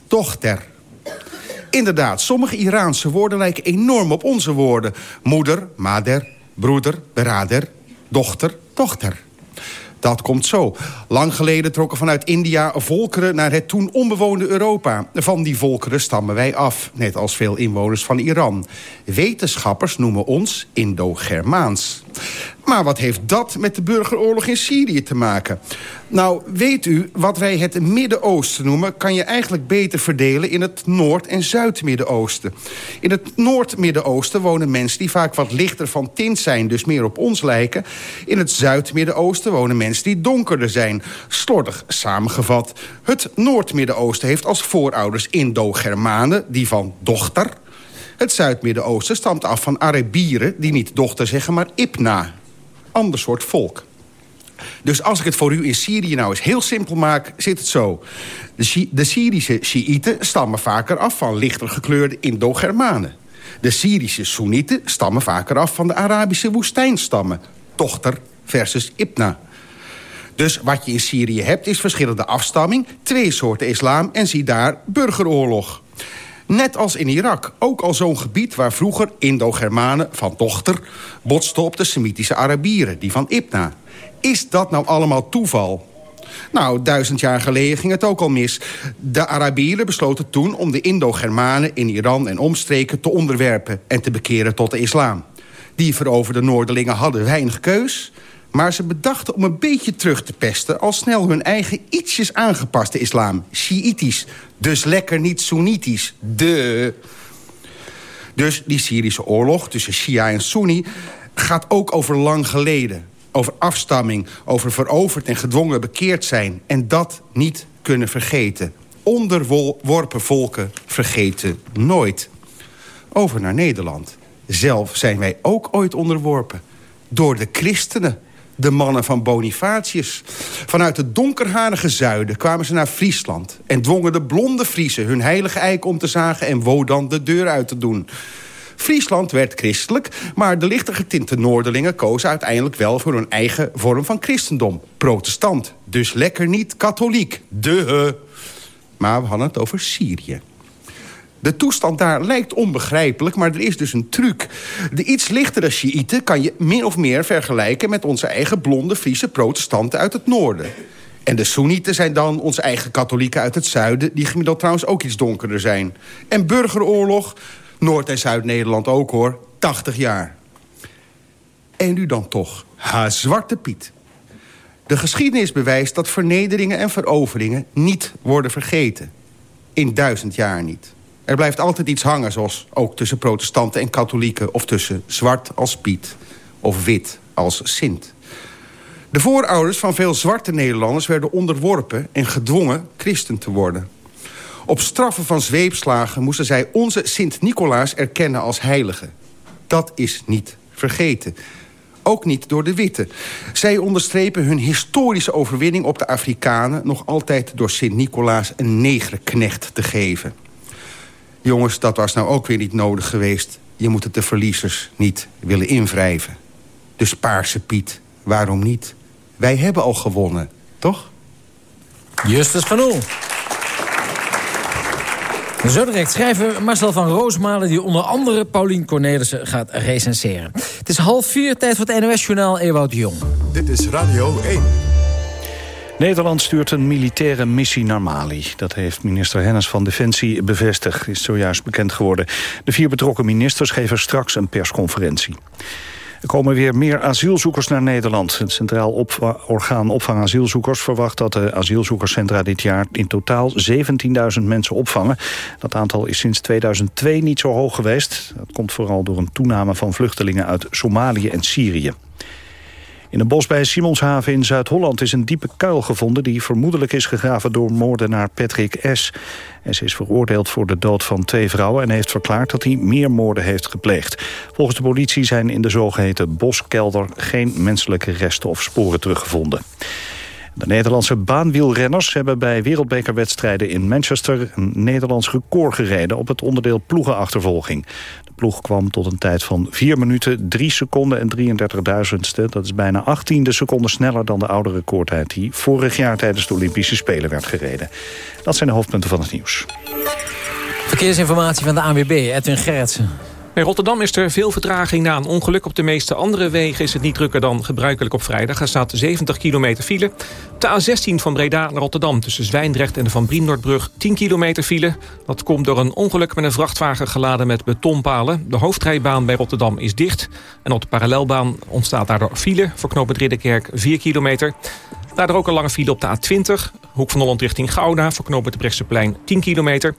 Dochter. Inderdaad, sommige Iraanse woorden lijken enorm op onze woorden. Moeder, mader, broeder, berader, dochter, dochter. Dat komt zo. Lang geleden trokken vanuit India volkeren naar het toen onbewoonde Europa. Van die volkeren stammen wij af, net als veel inwoners van Iran. Wetenschappers noemen ons Indo-Germaans. Maar wat heeft dat met de burgeroorlog in Syrië te maken? Nou, weet u, wat wij het Midden-Oosten noemen... kan je eigenlijk beter verdelen in het Noord- en Zuid-Midden-Oosten. In het Noord-Midden-Oosten wonen mensen die vaak wat lichter van tint zijn... dus meer op ons lijken. In het Zuid-Midden-Oosten wonen mensen die donkerder zijn. Slordig samengevat. Het Noord-Midden-Oosten heeft als voorouders Indo-Germanen... die van dochter... Het Zuid-Midden-Oosten stamt af van Arabieren... die niet dochter zeggen, maar Ibna. Ander soort volk. Dus als ik het voor u in Syrië nou eens heel simpel maak, zit het zo. De, Sy de Syrische Shiiten stammen vaker af van lichter gekleurde Indo-Germanen. De Syrische Soenieten stammen vaker af van de Arabische woestijnstammen. Dochter versus Ibna. Dus wat je in Syrië hebt is verschillende afstamming... twee soorten islam en zie daar burgeroorlog. Net als in Irak, ook al zo'n gebied waar vroeger Indo-Germanen van dochter... botsten op de Semitische Arabieren, die van Ibna. Is dat nou allemaal toeval? Nou, duizend jaar geleden ging het ook al mis. De Arabieren besloten toen om de Indo-Germanen in Iran en omstreken te onderwerpen... en te bekeren tot de islam. Die veroverde Noorderlingen hadden weinig keus... Maar ze bedachten om een beetje terug te pesten... al snel hun eigen ietsjes aangepaste islam. Shiïtisch. Dus lekker niet Soenitisch. De. Dus die Syrische oorlog tussen Shia en Sunni... gaat ook over lang geleden. Over afstamming, over veroverd en gedwongen bekeerd zijn. En dat niet kunnen vergeten. Onderworpen volken vergeten nooit. Over naar Nederland. Zelf zijn wij ook ooit onderworpen. Door de christenen de mannen van Bonifatius. Vanuit het donkerharige zuiden kwamen ze naar Friesland... en dwongen de blonde Friesen hun heilige eik om te zagen... en Wodan de deur uit te doen. Friesland werd christelijk, maar de lichter getinte Noorderlingen kozen uiteindelijk wel voor hun eigen vorm van christendom. Protestant, dus lekker niet katholiek. De. Maar we hadden het over Syrië. De toestand daar lijkt onbegrijpelijk, maar er is dus een truc. De iets lichtere Shiiten kan je min of meer vergelijken... met onze eigen blonde Friese protestanten uit het noorden. En de Soenieten zijn dan onze eigen katholieken uit het zuiden... die gemiddeld trouwens ook iets donkerder zijn. En burgeroorlog, Noord- en Zuid-Nederland ook hoor, 80 jaar. En nu dan toch, ha, Zwarte Piet. De geschiedenis bewijst dat vernederingen en veroveringen niet worden vergeten. In duizend jaar niet. Er blijft altijd iets hangen, zoals ook tussen protestanten en katholieken... of tussen zwart als Piet of wit als Sint. De voorouders van veel zwarte Nederlanders werden onderworpen... en gedwongen christen te worden. Op straffen van zweepslagen moesten zij onze Sint-Nicolaas erkennen als heilige. Dat is niet vergeten. Ook niet door de witte. Zij onderstrepen hun historische overwinning op de Afrikanen... nog altijd door Sint-Nicolaas een negerknecht te geven. Jongens, dat was nou ook weer niet nodig geweest. Je moet het de verliezers niet willen invrijven. Dus Paarse Piet, waarom niet? Wij hebben al gewonnen, toch? Justus van Oel. Zo direct schrijver Marcel van Roosmalen... die onder andere Paulien Cornelissen gaat recenseren. Het is half vier, tijd voor het NOS-journaal Ewout Jong. Dit is Radio 1. Nederland stuurt een militaire missie naar Mali. Dat heeft minister Hennis van Defensie bevestigd. Is zojuist bekend geworden. De vier betrokken ministers geven straks een persconferentie. Er komen weer meer asielzoekers naar Nederland. Het Centraal Orgaan Opvang Asielzoekers verwacht dat de asielzoekerscentra dit jaar in totaal 17.000 mensen opvangen. Dat aantal is sinds 2002 niet zo hoog geweest. Dat komt vooral door een toename van vluchtelingen uit Somalië en Syrië. In een bos bij Simonshaven in Zuid-Holland is een diepe kuil gevonden... die vermoedelijk is gegraven door moordenaar Patrick S. S is veroordeeld voor de dood van twee vrouwen... en heeft verklaard dat hij meer moorden heeft gepleegd. Volgens de politie zijn in de zogeheten boskelder... geen menselijke resten of sporen teruggevonden. De Nederlandse baanwielrenners hebben bij wereldbekerwedstrijden in Manchester... een Nederlands record gereden op het onderdeel ploegenachtervolging. Ploeg kwam tot een tijd van 4 minuten, 3 seconden en 33 duizendste. Dat is bijna 18 seconden sneller dan de oude recordtijd... die vorig jaar tijdens de Olympische Spelen werd gereden. Dat zijn de hoofdpunten van het nieuws. Verkeersinformatie van de ANWB, Edwin Gerritsen. In Rotterdam is er veel vertraging na een ongeluk. Op de meeste andere wegen is het niet drukker dan gebruikelijk op vrijdag. Er staat 70 kilometer file. De A16 van Breda naar Rotterdam tussen Zwijndrecht en de Van Brienoordbrug 10 kilometer file. Dat komt door een ongeluk met een vrachtwagen geladen met betonpalen. De hoofdrijbaan bij Rotterdam is dicht. En op de parallelbaan ontstaat daardoor file voor knooppunt Ridderkerk 4 kilometer. Daardoor ook een lange file op de A20. Hoek van Holland richting Gouda voor knooppunt de Brechtseplein 10 kilometer.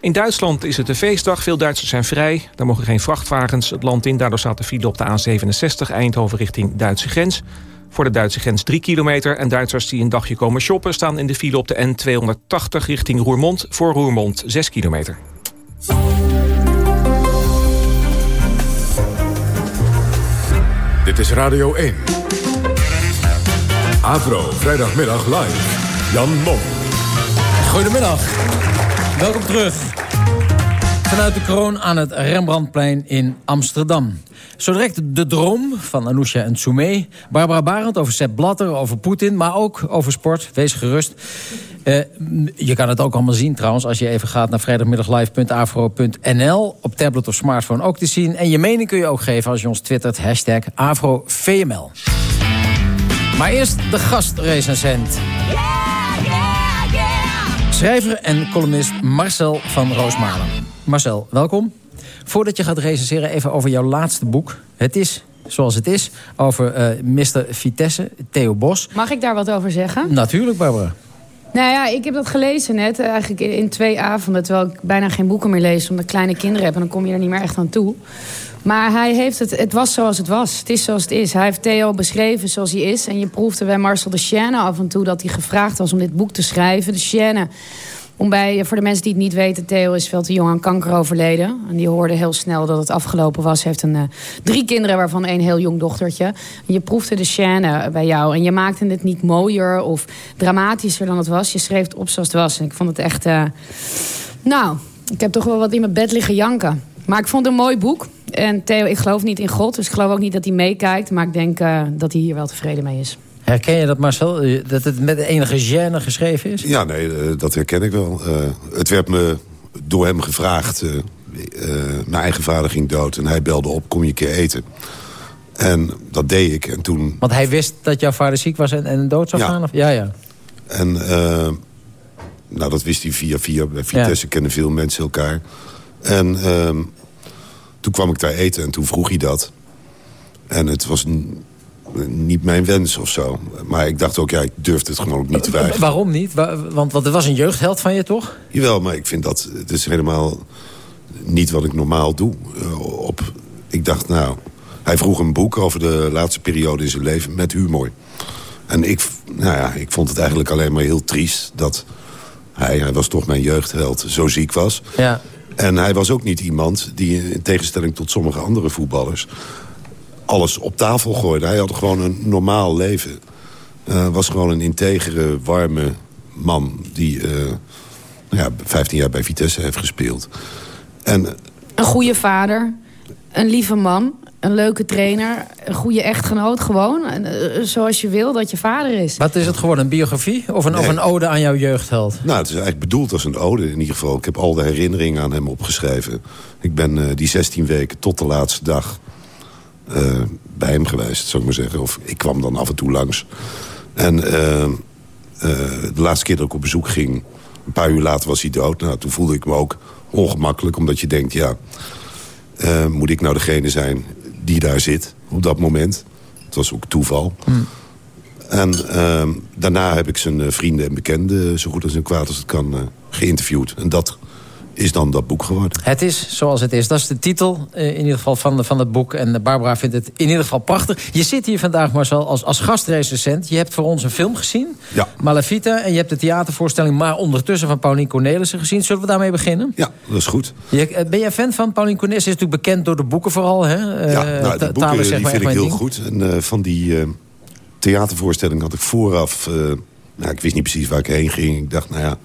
In Duitsland is het een feestdag. Veel Duitsers zijn vrij. Daar mogen geen vrachtwagens het land in. Daardoor staat de file op de A67 Eindhoven richting Duitse grens. Voor de Duitse grens 3 kilometer. En Duitsers die een dagje komen shoppen... staan in de file op de N280 richting Roermond. Voor Roermond 6 kilometer. Dit is Radio 1. Avro, vrijdagmiddag live. Jan Mom. Goedemiddag. Welkom terug. Vanuit de kroon aan het Rembrandtplein in Amsterdam. Zo direct de droom van Anousha en Soumé. Barbara Barend over Sepp Blatter, over Poetin, maar ook over sport. Wees gerust. Uh, je kan het ook allemaal zien trouwens... als je even gaat naar vrijdagmiddaglive.afro.nl. Op tablet of smartphone ook te zien. En je mening kun je ook geven als je ons twittert. Hashtag AfroVML. Maar eerst de gastrecensent. Schrijver en columnist Marcel van Roosmalen. Marcel, welkom. Voordat je gaat recenseren, even over jouw laatste boek. Het is zoals het is. Over uh, Mr. Vitesse, Theo Bos. Mag ik daar wat over zeggen? Natuurlijk, Barbara. Nou ja, ik heb dat gelezen net. eh, Eigenlijk in twee avonden. Terwijl ik bijna geen boeken meer lees. Omdat ik kleine kinderen heb. En dan kom je er niet meer echt aan toe. Maar hij heeft het, het was zoals het was. Het is zoals het is. Hij heeft Theo beschreven zoals hij is. En je proefde bij Marcel de Chaine af en toe dat hij gevraagd was om dit boek te schrijven. De Chaine, om bij, voor de mensen die het niet weten, Theo is veel te jong aan kanker overleden. En die hoorde heel snel dat het afgelopen was. Hij heeft een, uh, drie kinderen, waarvan één heel jong dochtertje. Je proefde de Chaine bij jou. En je maakte het niet mooier of dramatischer dan het was. Je schreef het op zoals het was. En ik vond het echt... Uh, nou, ik heb toch wel wat in mijn bed liggen janken. Maar ik vond het een mooi boek. En Theo, ik geloof niet in God, dus ik geloof ook niet dat hij meekijkt. Maar ik denk uh, dat hij hier wel tevreden mee is. Herken je dat, Marcel? Dat het met enige gêne geschreven is? Ja, nee, uh, dat herken ik wel. Uh, het werd me door hem gevraagd. mijn eigen vader ging dood en hij belde op, kom je een keer eten. En dat deed ik. En toen... Want hij wist dat jouw vader ziek was en, en dood zou ja. gaan? Of? Ja, ja. En nou, dat wist hij via via. Bij Vitesse ja. kennen veel mensen elkaar. En uh, toen kwam ik daar eten en toen vroeg hij dat. En het was niet mijn wens of zo. Maar ik dacht ook, ja, ik durfde het gewoon ook niet te weigeren. Waarom niet? Want, want het was een jeugdheld van je, toch? Jawel, maar ik vind dat... Het is helemaal niet wat ik normaal doe. Uh, op, ik dacht, nou... Hij vroeg een boek over de laatste periode in zijn leven met humor. En ik, nou ja, ik vond het eigenlijk alleen maar heel triest... dat hij, hij was toch mijn jeugdheld, zo ziek was. Ja. En hij was ook niet iemand die, in tegenstelling tot sommige andere voetballers... alles op tafel gooide. Hij had gewoon een normaal leven. Uh, was gewoon een integere, warme man... die uh, ja, 15 jaar bij Vitesse heeft gespeeld. En, een goede vader, een lieve man, een leuke trainer... een goede echtgenoot, gewoon. Uh, zoals je wil dat je vader is. Wat is het geworden, een biografie? Of een, nee. of een ode aan jouw jeugdheld? Nou, het is eigenlijk bedoeld als een ode in ieder geval. Ik heb al de herinneringen aan hem opgeschreven. Ik ben uh, die 16 weken tot de laatste dag uh, bij hem geweest, zou ik maar zeggen. Of ik kwam dan af en toe langs. En de laatste keer dat ik op bezoek ging... een paar uur later was hij dood. Nou, toen voelde ik me ook ongemakkelijk, omdat je denkt... ja, moet ik nou degene zijn die daar zit op dat moment. Het was ook toeval. Hmm. En uh, daarna heb ik zijn uh, vrienden en bekenden... zo goed als en kwaad als het kan, uh, geïnterviewd. En dat is dan dat boek geworden. Het is zoals het is. Dat is de titel uh, in ieder geval van, van het boek. En Barbara vindt het in ieder geval prachtig. Je zit hier vandaag, Marcel, als, als gastrecensent. Je hebt voor ons een film gezien, ja. Malavita. En je hebt de theatervoorstelling Maar ondertussen van Paulien Cornelissen gezien. Zullen we daarmee beginnen? Ja, dat is goed. Je, ben jij fan van Paulien Cornelissen? Is natuurlijk bekend door de boeken vooral. Hè? Ja, nou, de boeken zeg die vind ik heel ding. goed. En uh, van die uh, theatervoorstelling had ik vooraf... Nou, ik wist niet precies waar ik heen ging. Ik dacht, nou ja,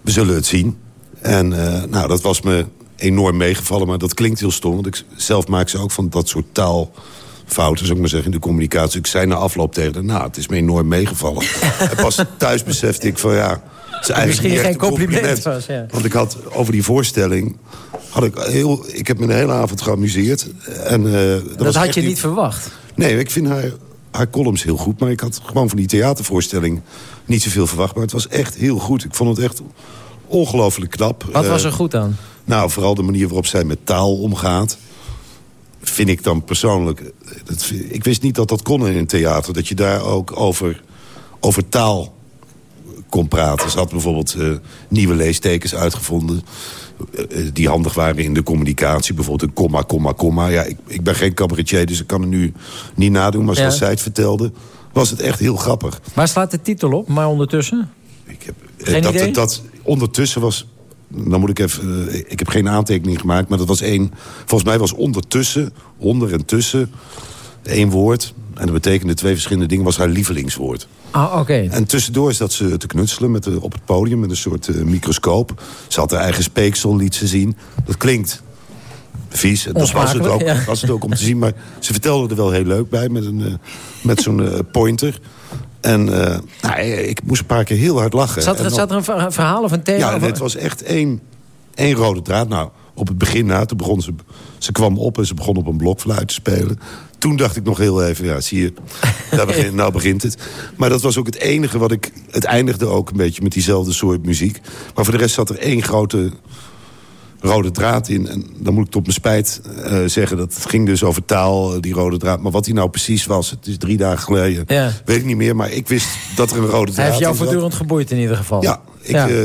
we zullen het zien. En uh, nou, dat was me enorm meegevallen, maar dat klinkt heel stom. Want ik zelf maak ze ook van dat soort taalfouten, zou ik maar zeggen, in de communicatie. Ik zei na afloop tegen haar, nou, het is me enorm meegevallen. en pas thuis besefte ik van, ja, is eigenlijk Misschien geen een compliment was, ja. Want ik had over die voorstelling... Had ik, heel, ik heb me de hele avond geamuseerd. En, eh, dat Dat had je niet verwacht. Nee, ik vind haar, haar columns heel goed. Maar ik had gewoon van die theatervoorstelling niet zoveel verwacht. Maar het was echt heel goed. Ik vond het echt ongelooflijk knap. Wat was Eh, er goed aan? nou, vooral de manier waarop zij met taal omgaat. Vind ik dan persoonlijk... Dat, ik wist niet dat dat kon in een theater. Dat je daar ook over, over taal kon praten. Ze had bijvoorbeeld eh, nieuwe leestekens uitgevonden... eh, die handig waren in de communicatie. Bijvoorbeeld een komma, komma, komma. Ja, ik, ik ben geen cabaretier, dus ik kan het nu niet nadoen. Maar zoals Ja. zij het vertelde, was het echt heel grappig. Waar slaat de titel op, maar ondertussen? Eh, Geen dat, idee? dat ondertussen was... Dan moet ik even... eh, ik heb geen aantekening gemaakt, maar dat was één... Volgens mij was ondertussen, onder en tussen... één woord. En dat betekende twee verschillende dingen. was haar lievelingswoord. Ah, oké. En tussendoor is dat ze te knutselen met de, op het podium... met een soort eh, microscoop. Ze had haar eigen speeksel, liet ze zien. Dat klinkt vies. En Dat was het, ook, Onsmakelijk, ja. was het ook om te zien. Maar ze vertelde er wel heel leuk bij met, een, met zo'n pointer. En eh, nou, ik moest een paar keer heel hard lachen. Zat er, zat er een ver- verhaal of een thema? ja, het was echt één, één rode draad. Nou, op het begin, nou, toen begon ze, ze kwam op en ze begon op een blokfluit te spelen. Toen dacht ik nog heel even, ja, zie je, daar begint, nou begint het. Maar dat was ook het enige wat ik... Het eindigde ook een beetje met diezelfde soort muziek. Maar voor de rest zat er één grote rode draad in. En dan moet ik tot mijn spijt eh, zeggen, dat het ging dus over taal, eh, die rode draad. Maar wat die nou precies was, het is drie dagen geleden, Ja. weet ik niet meer. Maar ik wist dat er een rode draad Hij heeft jou voortdurend geboeid in ieder geval. Ja, ik, Ja. eh,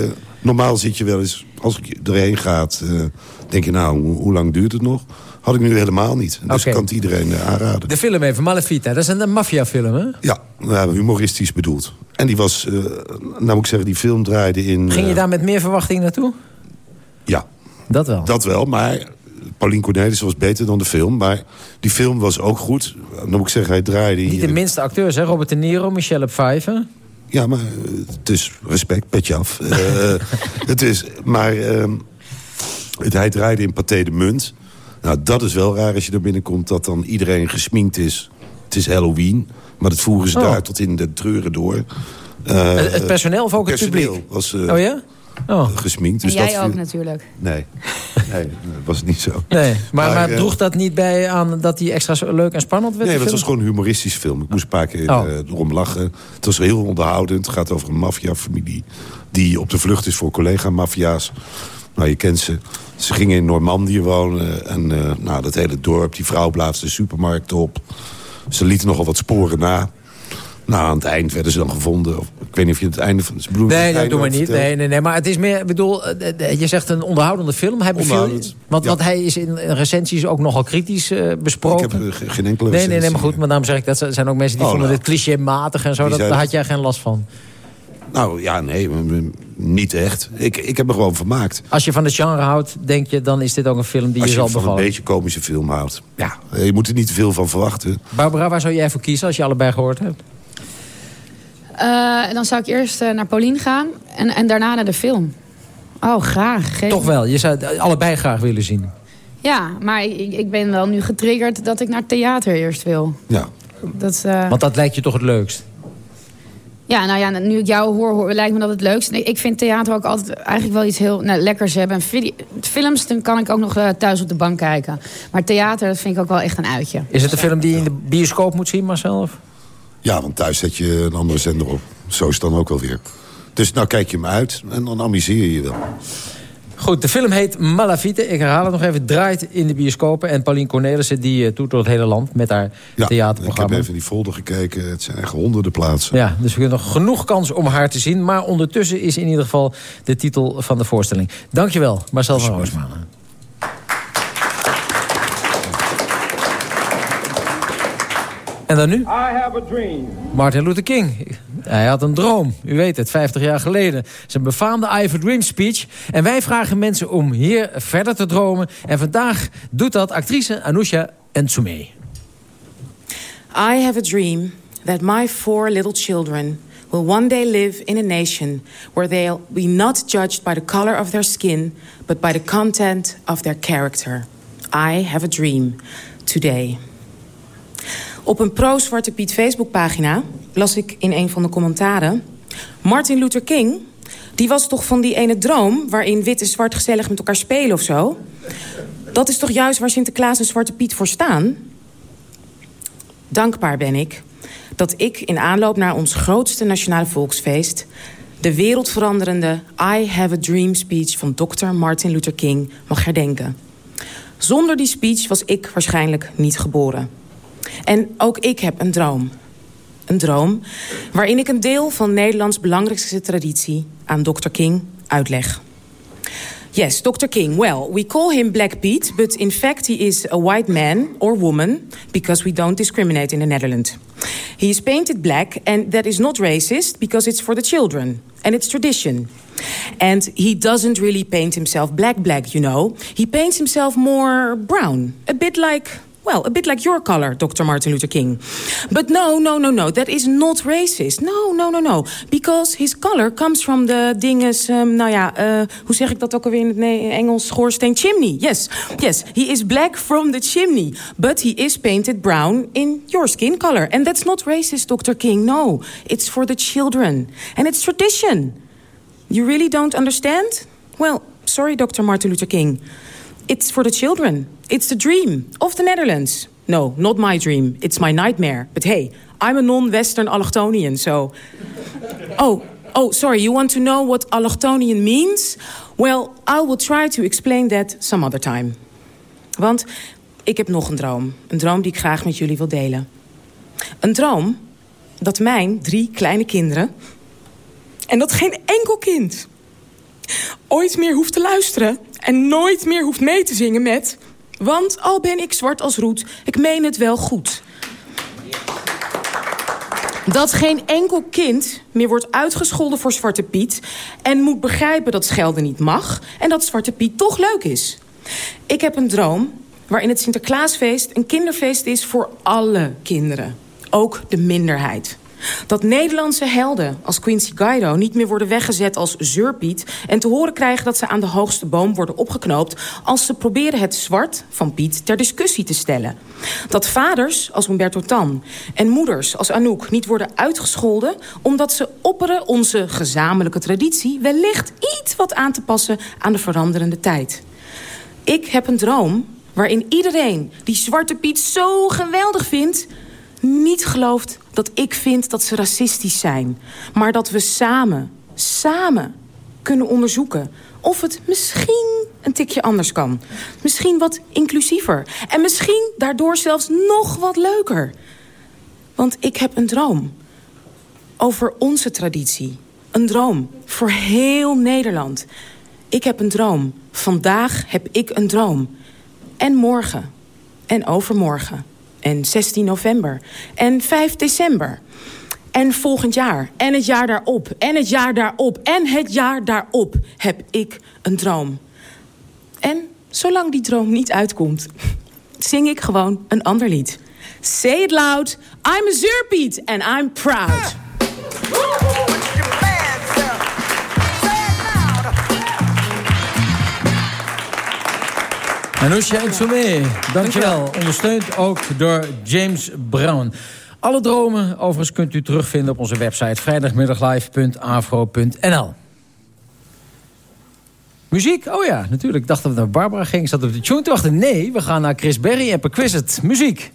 normaal zit je wel eens, als ik erheen gaat, denk je nou, hoe, hoe lang duurt het nog? Had ik nu helemaal niet. Dus ik kan het iedereen aanraden. De film even, Malefita. Dat is een, maffiafilm, hè? Ja, nou, humoristisch bedoeld. En die was, nou moet ik zeggen, die film draaide in... Ging je daar met meer verwachting naartoe? Ja. Dat wel. Dat wel, maar Paulien Cornelissen was beter dan de film. Maar die film was ook goed. Dan moet ik zeggen, hij draaide Niet hier... de minste acteurs, hè? Robert De Niro, Michelle Pfeiffer. Ja, maar eh, het is respect, petje af. Eh, het is, maar ehm, het, hij draaide in Pathé de Munt. Nou, dat is wel raar als je er binnenkomt dat dan iedereen gesminkt is. Het is Halloween, maar dat voeren ze Oh. daar tot in de treuren door. Eh, Het- het personeel of ook het personeel publiek? was Oh ja? Oh. gesminkt. En Dus jij dat ook viel- natuurlijk. Nee, nee, dat was niet zo. Nee, maar, maar, eh, droeg dat niet bij aan dat die extra leuk en spannend werd? Nee, dat was gewoon een humoristische film. Ik moest een paar keer Oh. eh, erom lachen. Het was heel onderhoudend. Het gaat over een maffiafamilie die op de vlucht is voor collega-maffia's. Nou, je kent ze. Ze gingen in Normandië wonen. En eh, nou, dat hele dorp, die vrouw blaasde de supermarkt op. Ze lieten nogal wat sporen na. Nou, aan het eind werden ze dan gevonden. Of, ik weet niet of je het einde van... Je Nee, het dat doen we niet. Nee, nee, nee. Maar het is meer, ik bedoel, eh, eh, je zegt een onderhoudende film. Hij beviel, want, ja. want hij is in recensies ook nogal kritisch eh, besproken. Ik heb eh, ge- geen enkele Nee, nee, nee, maar goed. Maar daarom zeg ik, dat zijn ook mensen die Oh, vonden nou. dit clichématig en zo. Dat, daar het. had jij geen last van. Nou, ja, nee, niet echt. Ik, ik heb me gewoon vermaakt. Als je van het genre houdt, denk je, dan is dit ook een film die Als je je zal van een bevallen. beetje komische film houdt. Ja, eh, je moet er niet te veel van verwachten. Barbara, waar zou jij voor kiezen als je allebei gehoord hebt? Eh, dan zou ik eerst eh, naar Paulien gaan en, en daarna naar de film. Oh, graag. Toch wel, je zou het allebei graag willen zien. Ja, maar ik, ik ben wel nu getriggerd dat ik naar theater eerst wil. Ja. Dat, eh, Want dat lijkt je toch het leukst? Ja, nou ja, nu ik jou hoor, hoor lijkt me dat het leukst. Ik vind theater ook altijd eigenlijk wel iets heel nou, lekkers hebben. En films, dan kan ik ook nog eh, thuis op de bank kijken. Maar theater, dat vind ik ook wel echt een uitje. Is het een film die je in de bioscoop moet zien, Marcel? Of? Ja, want thuis zet je een andere zender op. Zo is het dan ook wel weer. Dus nou kijk je hem uit en dan amuseer je je wel. Goed, de film heet Malavite. Ik herhaal het nog even. Draait in de bioscopen. En Paulien Cornelissen die eh, toert door het hele land met haar Ja, ik heb theaterprogramma. even die folder gekeken. Het zijn echt honderden plaatsen. Ja, dus we hebben nog genoeg kans om haar te zien. Maar ondertussen is in ieder geval de titel van de voorstelling. Dankjewel, Marcel van Roosmalen. En dan nu? I have a dream. Martin Luther King. Hij had een droom, u weet het, 50 jaar geleden. Zijn befaamde I Have a Dream speech. En wij vragen mensen om hier verder te dromen. En vandaag doet dat actrice Anousha Nsoumeh. I have a dream that my four little children will one day live in a nation where they'll be not judged by the color of their skin, but by the content of their character. I have a dream today. Op een pro-Zwarte Piet Facebookpagina las ik in een van de commentaren... Martin Luther King Die was toch van die ene droom... waarin wit en zwart gezellig met elkaar spelen of zo? Dat is toch juist waar Sinterklaas en Zwarte Piet voor staan? Dankbaar ben ik dat ik in aanloop naar ons grootste nationale volksfeest... de wereldveranderende I Have a Dream speech van Dr. Martin Luther King mag herdenken. Zonder die speech was ik waarschijnlijk niet geboren. En ook ik heb een droom. Een droom waarin ik een deel van Nederlands belangrijkste traditie aan Dr. King uitleg. Yes, Dr. King. Well, we call him Black Pete, but in fact he is a white man or woman because we don't discriminate in the Netherlands. He is painted black and that is not racist because it's for the children and it's tradition. And he doesn't really paint himself black black, you know. He paints himself more brown, a bit like well, a bit like your color, Dr. Martin Luther King. But no, no, no, no, that is not racist. No, no, no, no. Because his color comes from the dinges, um, nou ja, uh, hoe zeg ik dat ook alweer in het nee, Engels? Schoorsteen chimney. Yes, yes. He is black from the chimney. But he is painted brown in your skin color. And that's not racist, Dr. King. No, it's for the children. And it's tradition. You really don't understand? Well, sorry, Dr. Martin Luther King. It's for the children. It's the dream of the Netherlands. No, not my dream. It's my nightmare. But hey, I'm a non-Western allochtonian, so... Oh, oh, sorry, you want to know what allochtonian means? Well, I will try to explain that some other time. Want ik heb nog een droom. Een droom die ik graag met jullie wil delen. Een droom dat mijn drie kleine kinderen... en dat geen enkel kind ooit meer hoeft te luisteren... en nooit meer hoeft mee te zingen met... want al ben ik zwart als roet, ik meen het wel goed. Dat geen enkel kind meer wordt uitgescholden voor Zwarte Piet... en moet begrijpen dat schelden niet mag... en dat Zwarte Piet toch leuk is. Ik heb een droom waarin het Sinterklaasfeest een kinderfeest is voor alle kinderen. Ook de minderheid. Dat Nederlandse helden als Quincy Guido niet meer worden weggezet als zeurpiet... en te horen krijgen dat ze aan de hoogste boom worden opgeknoopt... als ze proberen het zwart van Piet ter discussie te stellen. Dat vaders als Humberto Tan en moeders als Anouk niet worden uitgescholden... omdat ze opperen onze gezamenlijke traditie... wellicht iets wat aan te passen aan de veranderende tijd. Ik heb een droom waarin iedereen die Zwarte Piet zo geweldig vindt niet gelooft dat ik vind dat ze racistisch zijn. Maar dat we samen, samen kunnen onderzoeken of het misschien een tikje anders kan. Misschien wat inclusiever. En misschien daardoor zelfs nog wat leuker. Want ik heb een droom. Over onze traditie. Een droom voor heel Nederland. Ik heb een droom. Vandaag heb ik een droom. En morgen. En overmorgen. En 16 november. En 5 december. En volgend jaar. En het jaar daarop. En het jaar daarop. En het jaar daarop heb ik een droom. En zolang die droom niet uitkomt, zing ik gewoon een ander lied. Say it loud. I'm a Zurpiet and I'm proud. Anousha Exomé, dankjewel. Ondersteund ook door James Brown. Alle dromen overigens kunt u terugvinden op onze website... vrijdagmiddaglive.afro.nl Muziek? Oh ja, natuurlijk. Ik dacht dat het naar Barbara ging. Ik zat op de tune te wachten. Nee, we gaan naar Chris Berry en Perquisite. Muziek.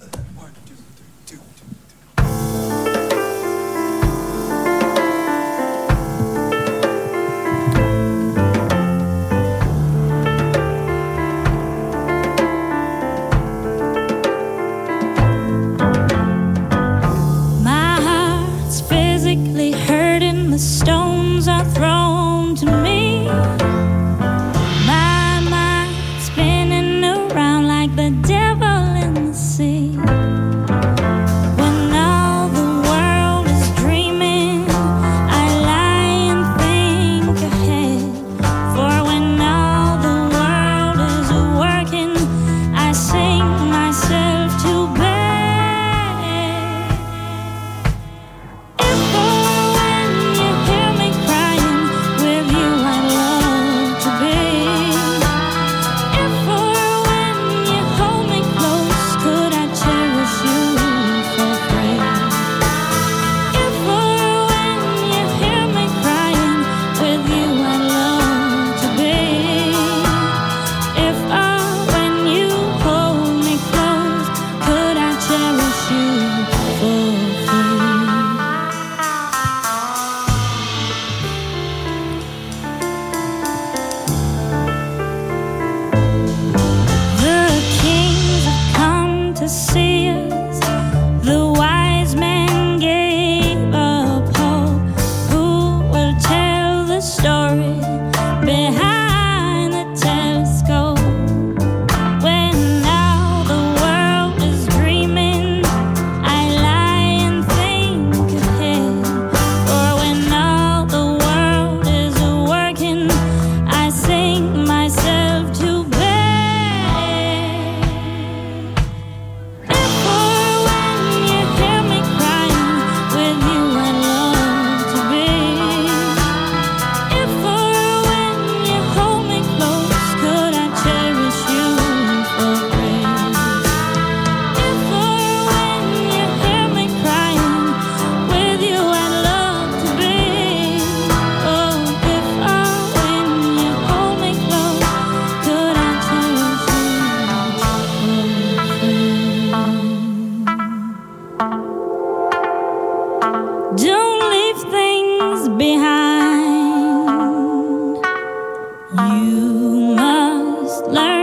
You must learn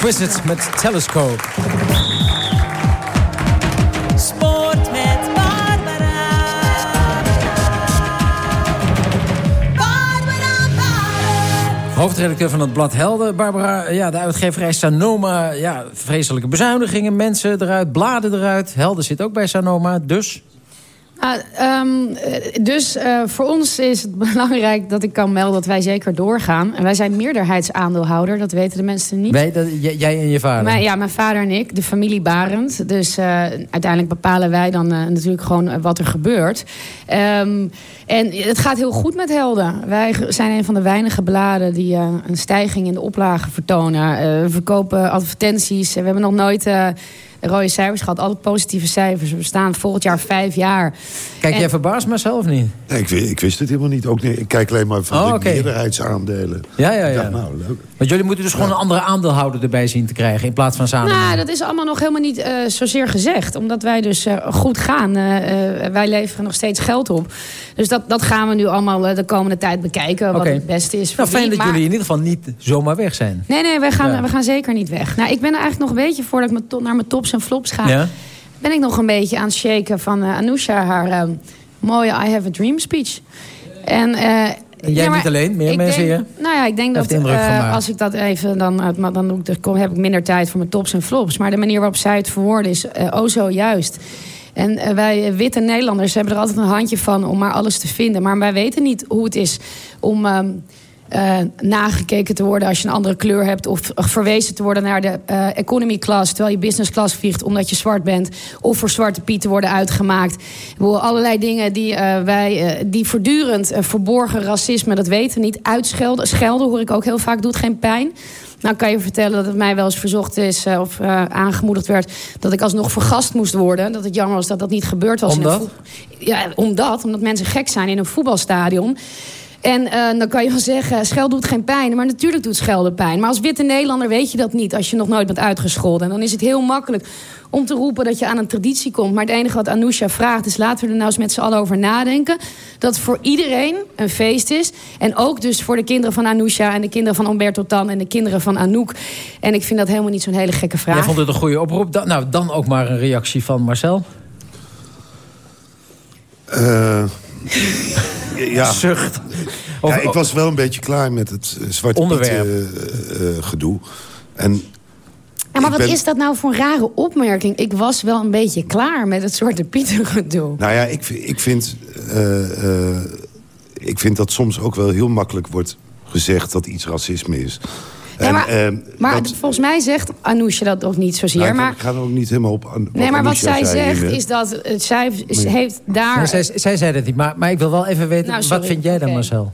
en Perquisite met Telescope. Sport met Barbara. Hoofdredacteur van het blad Helden, Barbara. Ja, de uitgeverij Sanoma. Ja, vreselijke bezuinigingen, mensen eruit, bladen eruit. Helden zit ook bij Sanoma, dus... Ehm, eh, dus eh, voor ons is het belangrijk dat ik kan melden dat wij zeker doorgaan. En wij zijn meerderheidsaandeelhouder, dat weten de mensen niet. Wij, dat, jij en je vader. Mijn, ja, mijn vader en ik, de familie Barend. Dus eh, uiteindelijk bepalen wij dan natuurlijk gewoon wat er gebeurt. Ehm, en het gaat heel goed met Helden. Wij zijn een van de weinige bladen die een stijging in de oplagen vertonen. We verkopen advertenties. We hebben nog nooit rode cijfers gehad. Altijd positieve cijfers. We staan volgend jaar vijf jaar. Kijk, En- jij verbaast me zelf niet. Nee, ik, ik wist het helemaal niet. Ook niet. Ik kijk alleen maar van Oh, de meerderheidsaandelen. Ja, ja, Ik ja. dacht, nou, leuk. Want jullie moeten dus gewoon een andere aandeelhouder erbij zien te krijgen... in plaats van samen. Nou, dat is allemaal nog helemaal niet eh, zozeer gezegd. Omdat wij dus eh, goed gaan. Eh, wij leveren nog steeds geld op. Dus dat, dat gaan we nu allemaal de komende tijd bekijken. Wat het beste is voor Nou, fijn wie. dat Maar- jullie in ieder geval niet zomaar weg zijn. Nee, nee, wij gaan, Ja. we gaan zeker niet weg. Nou, ik ben er eigenlijk nog een beetje, voordat ik naar mijn tops en flops ga... Ja? ben ik nog een beetje aan het shaken van eh Anousha, haar eh, mooie I Have a Dream speech. En, eh, En jij ja, niet alleen, meer mensen denk, hier? Nou ja, ik denk dat als ik dat even dan, dan doe ik, dan kom- heb ik minder tijd voor mijn tops en flops. Maar de manier waarop zij het verwoorden is eh oh zo juist. En wij witte Nederlanders hebben er altijd een handje van om maar alles te vinden. Maar wij weten niet hoe het is om ehm, eh, nagekeken te worden als je een andere kleur hebt. Of verwezen te worden naar de eh, economy class. Terwijl je business class vliegt omdat je zwart bent. Of voor zwarte piet te worden uitgemaakt. Allerlei dingen die eh, wij, die voortdurend verborgen racisme, dat weten we niet. Uitschelden, schelden hoor ik ook heel vaak, doet geen pijn. Nou kan je vertellen dat het mij wel eens verzocht is of aangemoedigd werd dat ik alsnog vergast moest worden. Dat het jammer was dat dat niet gebeurd was. in Omdat? voet- ja, omdat. Omdat mensen gek zijn in een voetbalstadion. En eh, dan kan je wel zeggen, schel doet geen pijn. Maar natuurlijk doet schelden pijn. Maar als witte Nederlander weet je dat niet... als je nog nooit bent uitgescholden. En dan is het heel makkelijk om te roepen dat je aan een traditie komt. Maar het enige wat Anousha vraagt is... laten we er nou eens met z'n allen over nadenken... dat voor iedereen een feest is. En ook dus voor de kinderen van Anousha... en de kinderen van Umberto Tan en de kinderen van Anouk. En ik vind dat helemaal niet zo'n hele gekke vraag. Jij vond het een goede oproep. Dan, nou, dan ook maar een reactie van Marcel. Eh, ja. Zucht. ja, ik was wel een beetje klaar met het eh, zwarte Onderwerp. Piet, eh, eh, gedoe. En Ja, maar wat ben- is dat nou voor een rare opmerking? Ik was wel een beetje klaar met het Zwarte Pieten gedoe. Nou ja, ik, ik, vind, eh, eh, ik vind dat soms ook wel heel makkelijk wordt gezegd dat iets racisme is. Maar- eh, Maar dat- volgens mij zegt Anousje dat nog niet zozeer. nou, ik, maar ik ga er ook niet helemaal op aan. nee, maar wat zij zegt is dat zij heeft daar... Nee, zij, zij zei dat niet, maar, maar ik wil wel even weten, Nou, wat vind jij dan. Marcel?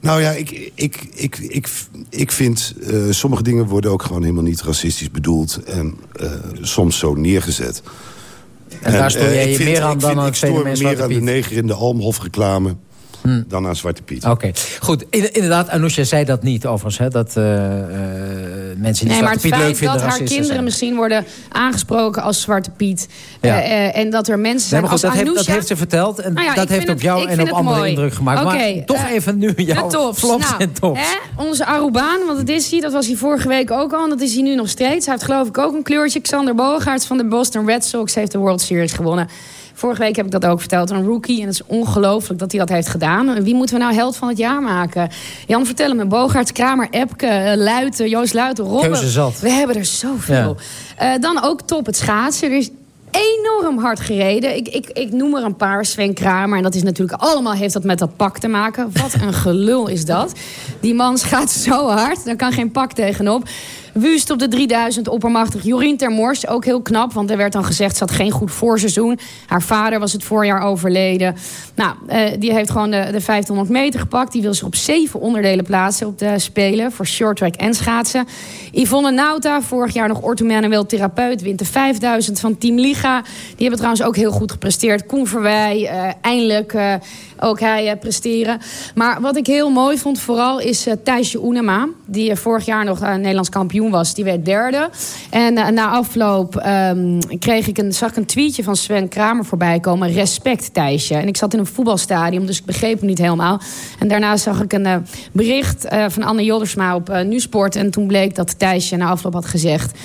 Nou ja, ik, ik, ik, ik, ik vind... eh, sommige dingen worden ook gewoon helemaal niet racistisch bedoeld... en eh, soms zo neergezet. En daar stoor eh, jij ik je vind- meer aan ik dan vind- aan Ik het stoor me fenomeen meer aan de neger in de Almhof reclame... Hm. dan aan Zwarte Piet. Oké, goed. In- inderdaad, Anousha zei dat niet overigens. Hè, dat eh, eh, mensen die Nee, maar Zwarte het Piet leuk feit vinden dat haar kinderen zijn. misschien worden aangesproken als Zwarte Piet... Ja. eh, eh, en dat er mensen Nee, zijn maar goed, als dat, heeft, dat Anousha- heeft ze verteld. En Nou ja, dat heeft op het- jou en op het anderen mooi. indruk gemaakt. Oké, maar toch even nu jouw tops. flops Nou, en tops. Hè, onze Arubaan, want dat is hij. Dat was hij vorige week ook al. En dat is hij nu nog steeds. Hij heeft geloof ik ook een kleurtje. Xander Bogaerts van de Boston Red Sox heeft de World Series gewonnen. Vorige week heb ik dat ook verteld. Een rookie. En het is ongelooflijk dat hij dat heeft gedaan. Wie moeten we nou held van het jaar maken? Jan, vertel me. Bogaerts, Kramer, Epke, eh, Luiten, Joost Luiten, Robben. Keuze zat. We hebben er zoveel. Eh, dan ook top het schaatsen. Er is enorm hard gereden. Ik, ik, ik noem er een paar. Sven Kramer. En dat is natuurlijk allemaal heeft dat met dat pak te maken. Wat een gelul is dat. Die man gaat zo hard. Daar kan geen pak tegenop. Wust op de 3000, oppermachtig. Jorien Termors, ook heel knap. Want er werd dan gezegd, ze had geen goed voorseizoen. Haar vader was het voorjaar overleden. Nou, eh, die heeft gewoon de, de 1500 meter gepakt. Die wil zich op zeven onderdelen plaatsen op de Spelen. Voor shorttrack en schaatsen. Yvonne Nauta, vorig jaar nog orthomanueel therapeut. Wint de 5000 van Team Liga. Die hebben trouwens ook heel goed gepresteerd. Koen Verwij, eh, eindelijk eh, ook hij presteren. Maar wat ik heel mooi vond vooral is Thijsje Oenema. Die vorig jaar nog Nederlands kampioen was. Die werd derde. En eh, na afloop ehm, kreeg ik een, zag ik een tweetje van Sven Kramer voorbij komen. Respect Thijsje. En ik zat in een voetbalstadion, dus ik begreep hem niet helemaal. En daarna zag ik een eh, bericht eh, van Anne Joldersma op Nusport. En toen bleek dat Thijsje na afloop had gezegd...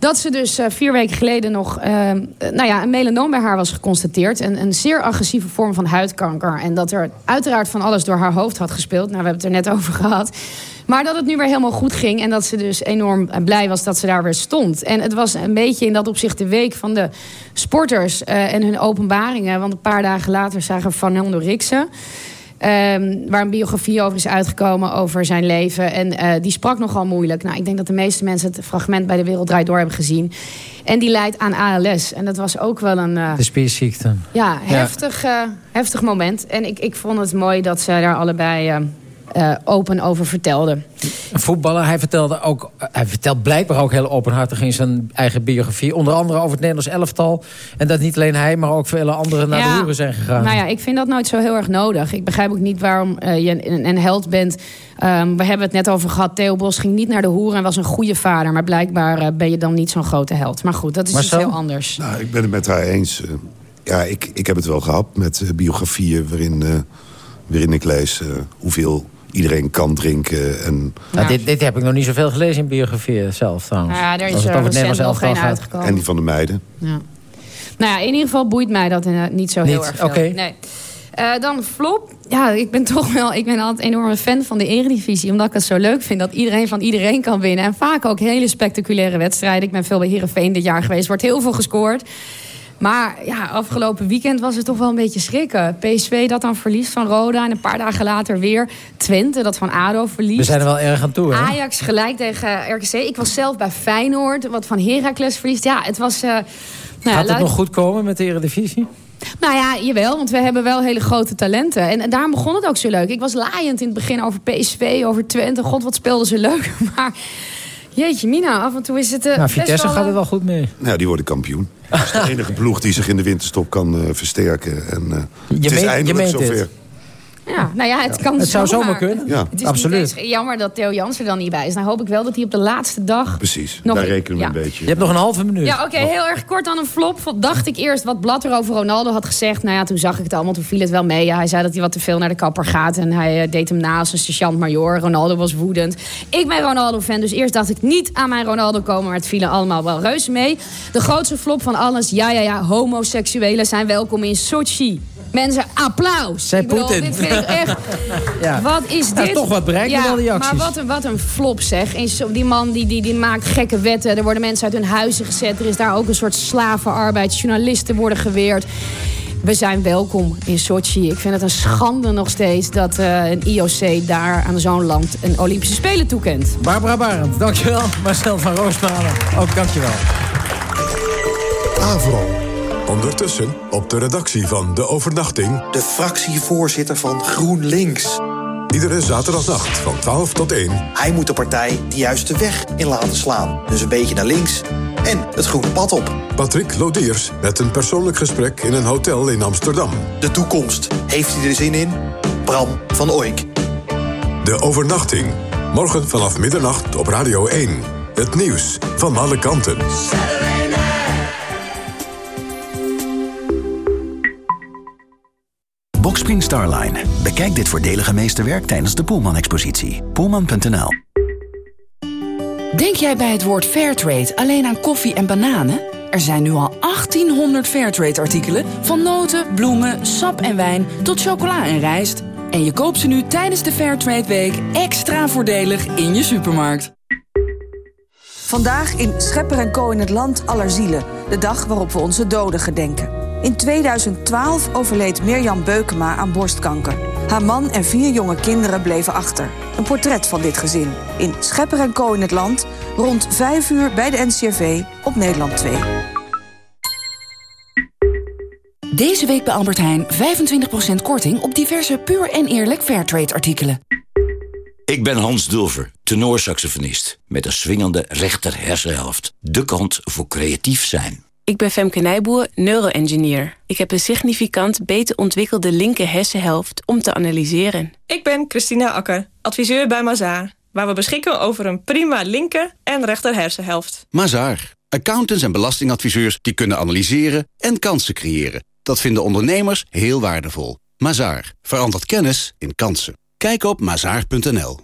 Dat ze dus vier weken geleden nog eh, eh, nou ja, een melanoom bij haar was geconstateerd. Een, een zeer agressieve vorm van huidkanker. En dat er uiteraard van alles door haar hoofd had gespeeld. Nou, we hebben het er net over gehad. Maar dat het nu weer helemaal goed ging. En dat ze dus enorm eh, blij was dat ze daar weer stond. En het was een beetje in dat opzicht de week van de sporters eh, en hun openbaringen. Want een paar dagen later zagen we Fernando Riksen. Ehm, waar een biografie over is uitgekomen over zijn leven. En eh, die sprak nogal moeilijk. Nou, ik denk dat de meeste mensen het fragment bij de Wereld Draait Door hebben gezien. En die leidt aan ALS. En dat was ook wel een eh, De spierziekte. ja, heftig, eh, heftig moment. En ik, ik vond het mooi dat ze daar allebei eh, open over vertelden. Een voetballer, hij vertelde ook, eh, hij vertelt blijkbaar ook heel openhartig in zijn eigen biografie. Onder andere over het Nederlands elftal. En dat niet alleen hij, maar ook vele anderen naar Ja. de hoeren zijn gegaan. Nou ja, ik vind dat nooit zo heel erg nodig. Ik begrijp ook niet waarom eh, je een, een held bent. Ehm, we hebben het net over gehad. Theo Bos ging niet naar de hoeren en was een goede vader. Maar blijkbaar ben je dan niet zo'n grote held. Maar goed, dat is iets heel anders. Nou, ik ben het met haar eens. Ja, ik, ik heb het wel gehad met biografieën waarin, eh, waarin ik lees eh, hoeveel iedereen kan drinken. En, Nou, dit, dit heb ik nog niet zoveel gelezen in biografieën zelf trouwens. Ja, daar is er recent nog geen uitgekomen. en die van de meiden. Ja. Nou ja, in ieder geval boeit mij dat eh, niet zo heel Niet, erg veel. Nee. Eh, dan flop. Ja, ik ben toch wel ik ben altijd een enorme fan van de Eredivisie. Omdat ik het zo leuk vind dat iedereen van iedereen kan winnen. En vaak ook hele spectaculaire wedstrijden. Ik ben veel bij Heerenveen dit jaar geweest. wordt heel veel gescoord. Maar ja, afgelopen weekend was het toch wel een beetje schrikken. PSV dat dan verliest van Roda. En een paar dagen later weer Twente dat van ADO verliest. We zijn er wel erg aan toe, hè? Ajax gelijk tegen RKC. Ik was zelf bij Feyenoord, wat van Heracles verliest. Ja, het was... eh, nou ja, Gaat het nog goed komen met de Eredivisie? nou ja, jawel, want we hebben wel hele grote talenten. En, en daarom begon het ook zo leuk. Ik was laaiend in het begin over PSV, over Twente. God, wat speelden ze leuk. Maar jeetje mina, af en toe is het... eh, Nou, best Vitesse wel, gaat er eh, wel goed mee. Nou, die worden kampioen. Dat is de enige ploeg die zich in de winterstop kan eh, versterken. En, eh, Je het is meent- je eindelijk meent dit. Ja, nou ja, het kan Het zou zomaar kunnen. Ja. Het is Absoluut. Niet eens jammer dat Theo Jans er dan niet bij is. Dan hoop ik wel dat hij op de laatste dag... Precies, Nog- daar rekenen we ja. een beetje. Je hebt nog een halve minuut. Ja, oké, heel erg kort dan een flop. Dacht ik eerst wat Blatter over Ronaldo had gezegd. Nou ja, toen zag ik het allemaal, toen viel het wel mee. Ja, hij zei dat hij wat te veel naar de kapper gaat. En hij eh, deed hem na als een sergeant-major. Ronaldo was woedend. Ik ben Ronaldo-fan, dus eerst dacht ik niet aan mijn Ronaldo komen. Maar het vielen allemaal wel reuze mee. De grootste flop van alles, ja, ja, ja, homoseksuelen zijn welkom in Sochi. Mensen, applaus. Bedoel, Poetin. dit vind ik echt... Ja. Wat is Ja, dit? toch wat bereikt met al die acties. Maar wat een, wat een flop zeg. En zo- die man die, die, die maakt gekke wetten. Er worden mensen uit hun huizen gezet. Er is daar ook een soort slavenarbeid. Journalisten worden geweerd. We zijn welkom in Sochi. Ik vind het een schande nog steeds dat eh, een IOC daar aan zo'n land een Olympische Spelen toekent. Barbara Barend, dankjewel. Marcel van Roosmalen, ook dankjewel. Avro. Ondertussen op de redactie van De Overnachting... De fractievoorzitter van GroenLinks. Iedere zaterdagnacht van 12 tot 1. Hij moet de partij de juiste weg in laten slaan. Dus een beetje naar links en het groene pad op. Patrick Lodiers met een persoonlijk gesprek in een hotel in Amsterdam. De toekomst. Heeft hij er zin in? Bram van Oijk. De Overnachting. Morgen vanaf middernacht op Radio 1. Het nieuws van alle kanten. Boxspring Starline. Bekijk dit voordelige meesterwerk tijdens de Poelman-expositie. Poelman.nl Denk jij bij het woord Fairtrade alleen aan koffie en bananen? Er zijn nu al 1800 Fairtrade-artikelen... van noten, bloemen, sap en wijn tot chocola en rijst. En je koopt ze nu tijdens de Fairtrade Week extra voordelig in je supermarkt. Vandaag in Schepper en Co in het land aller zielen. De dag waarop we onze doden gedenken. In 2012 overleed Mirjam Beukema aan borstkanker. Haar man en vier jonge kinderen bleven achter. Een portret van dit gezin. In Schepper en Co in het land. Rond 5 uur bij de NCRV op Nederland 2. Deze week bij Albert Heijn 25% korting op diverse puur en eerlijk Fairtrade artikelen. Ik ben Hans Dulver, tenorsaxofonist. Met een swingende rechter hersenhelft. De kant voor creatief zijn. Ik ben Femke Nijboer, neuroengineer. Ik heb een significant beter ontwikkelde linker hersenhelft om te analyseren. Ik ben Christina Akker, adviseur bij Mazaar. Waar we beschikken over een prima linker en rechter hersenhelft. Mazaar. Accountants en belastingadviseurs die kunnen analyseren en kansen creëren. Dat vinden ondernemers heel waardevol. Mazaar. Verandert kennis in kansen. Kijk op mazaar.nl.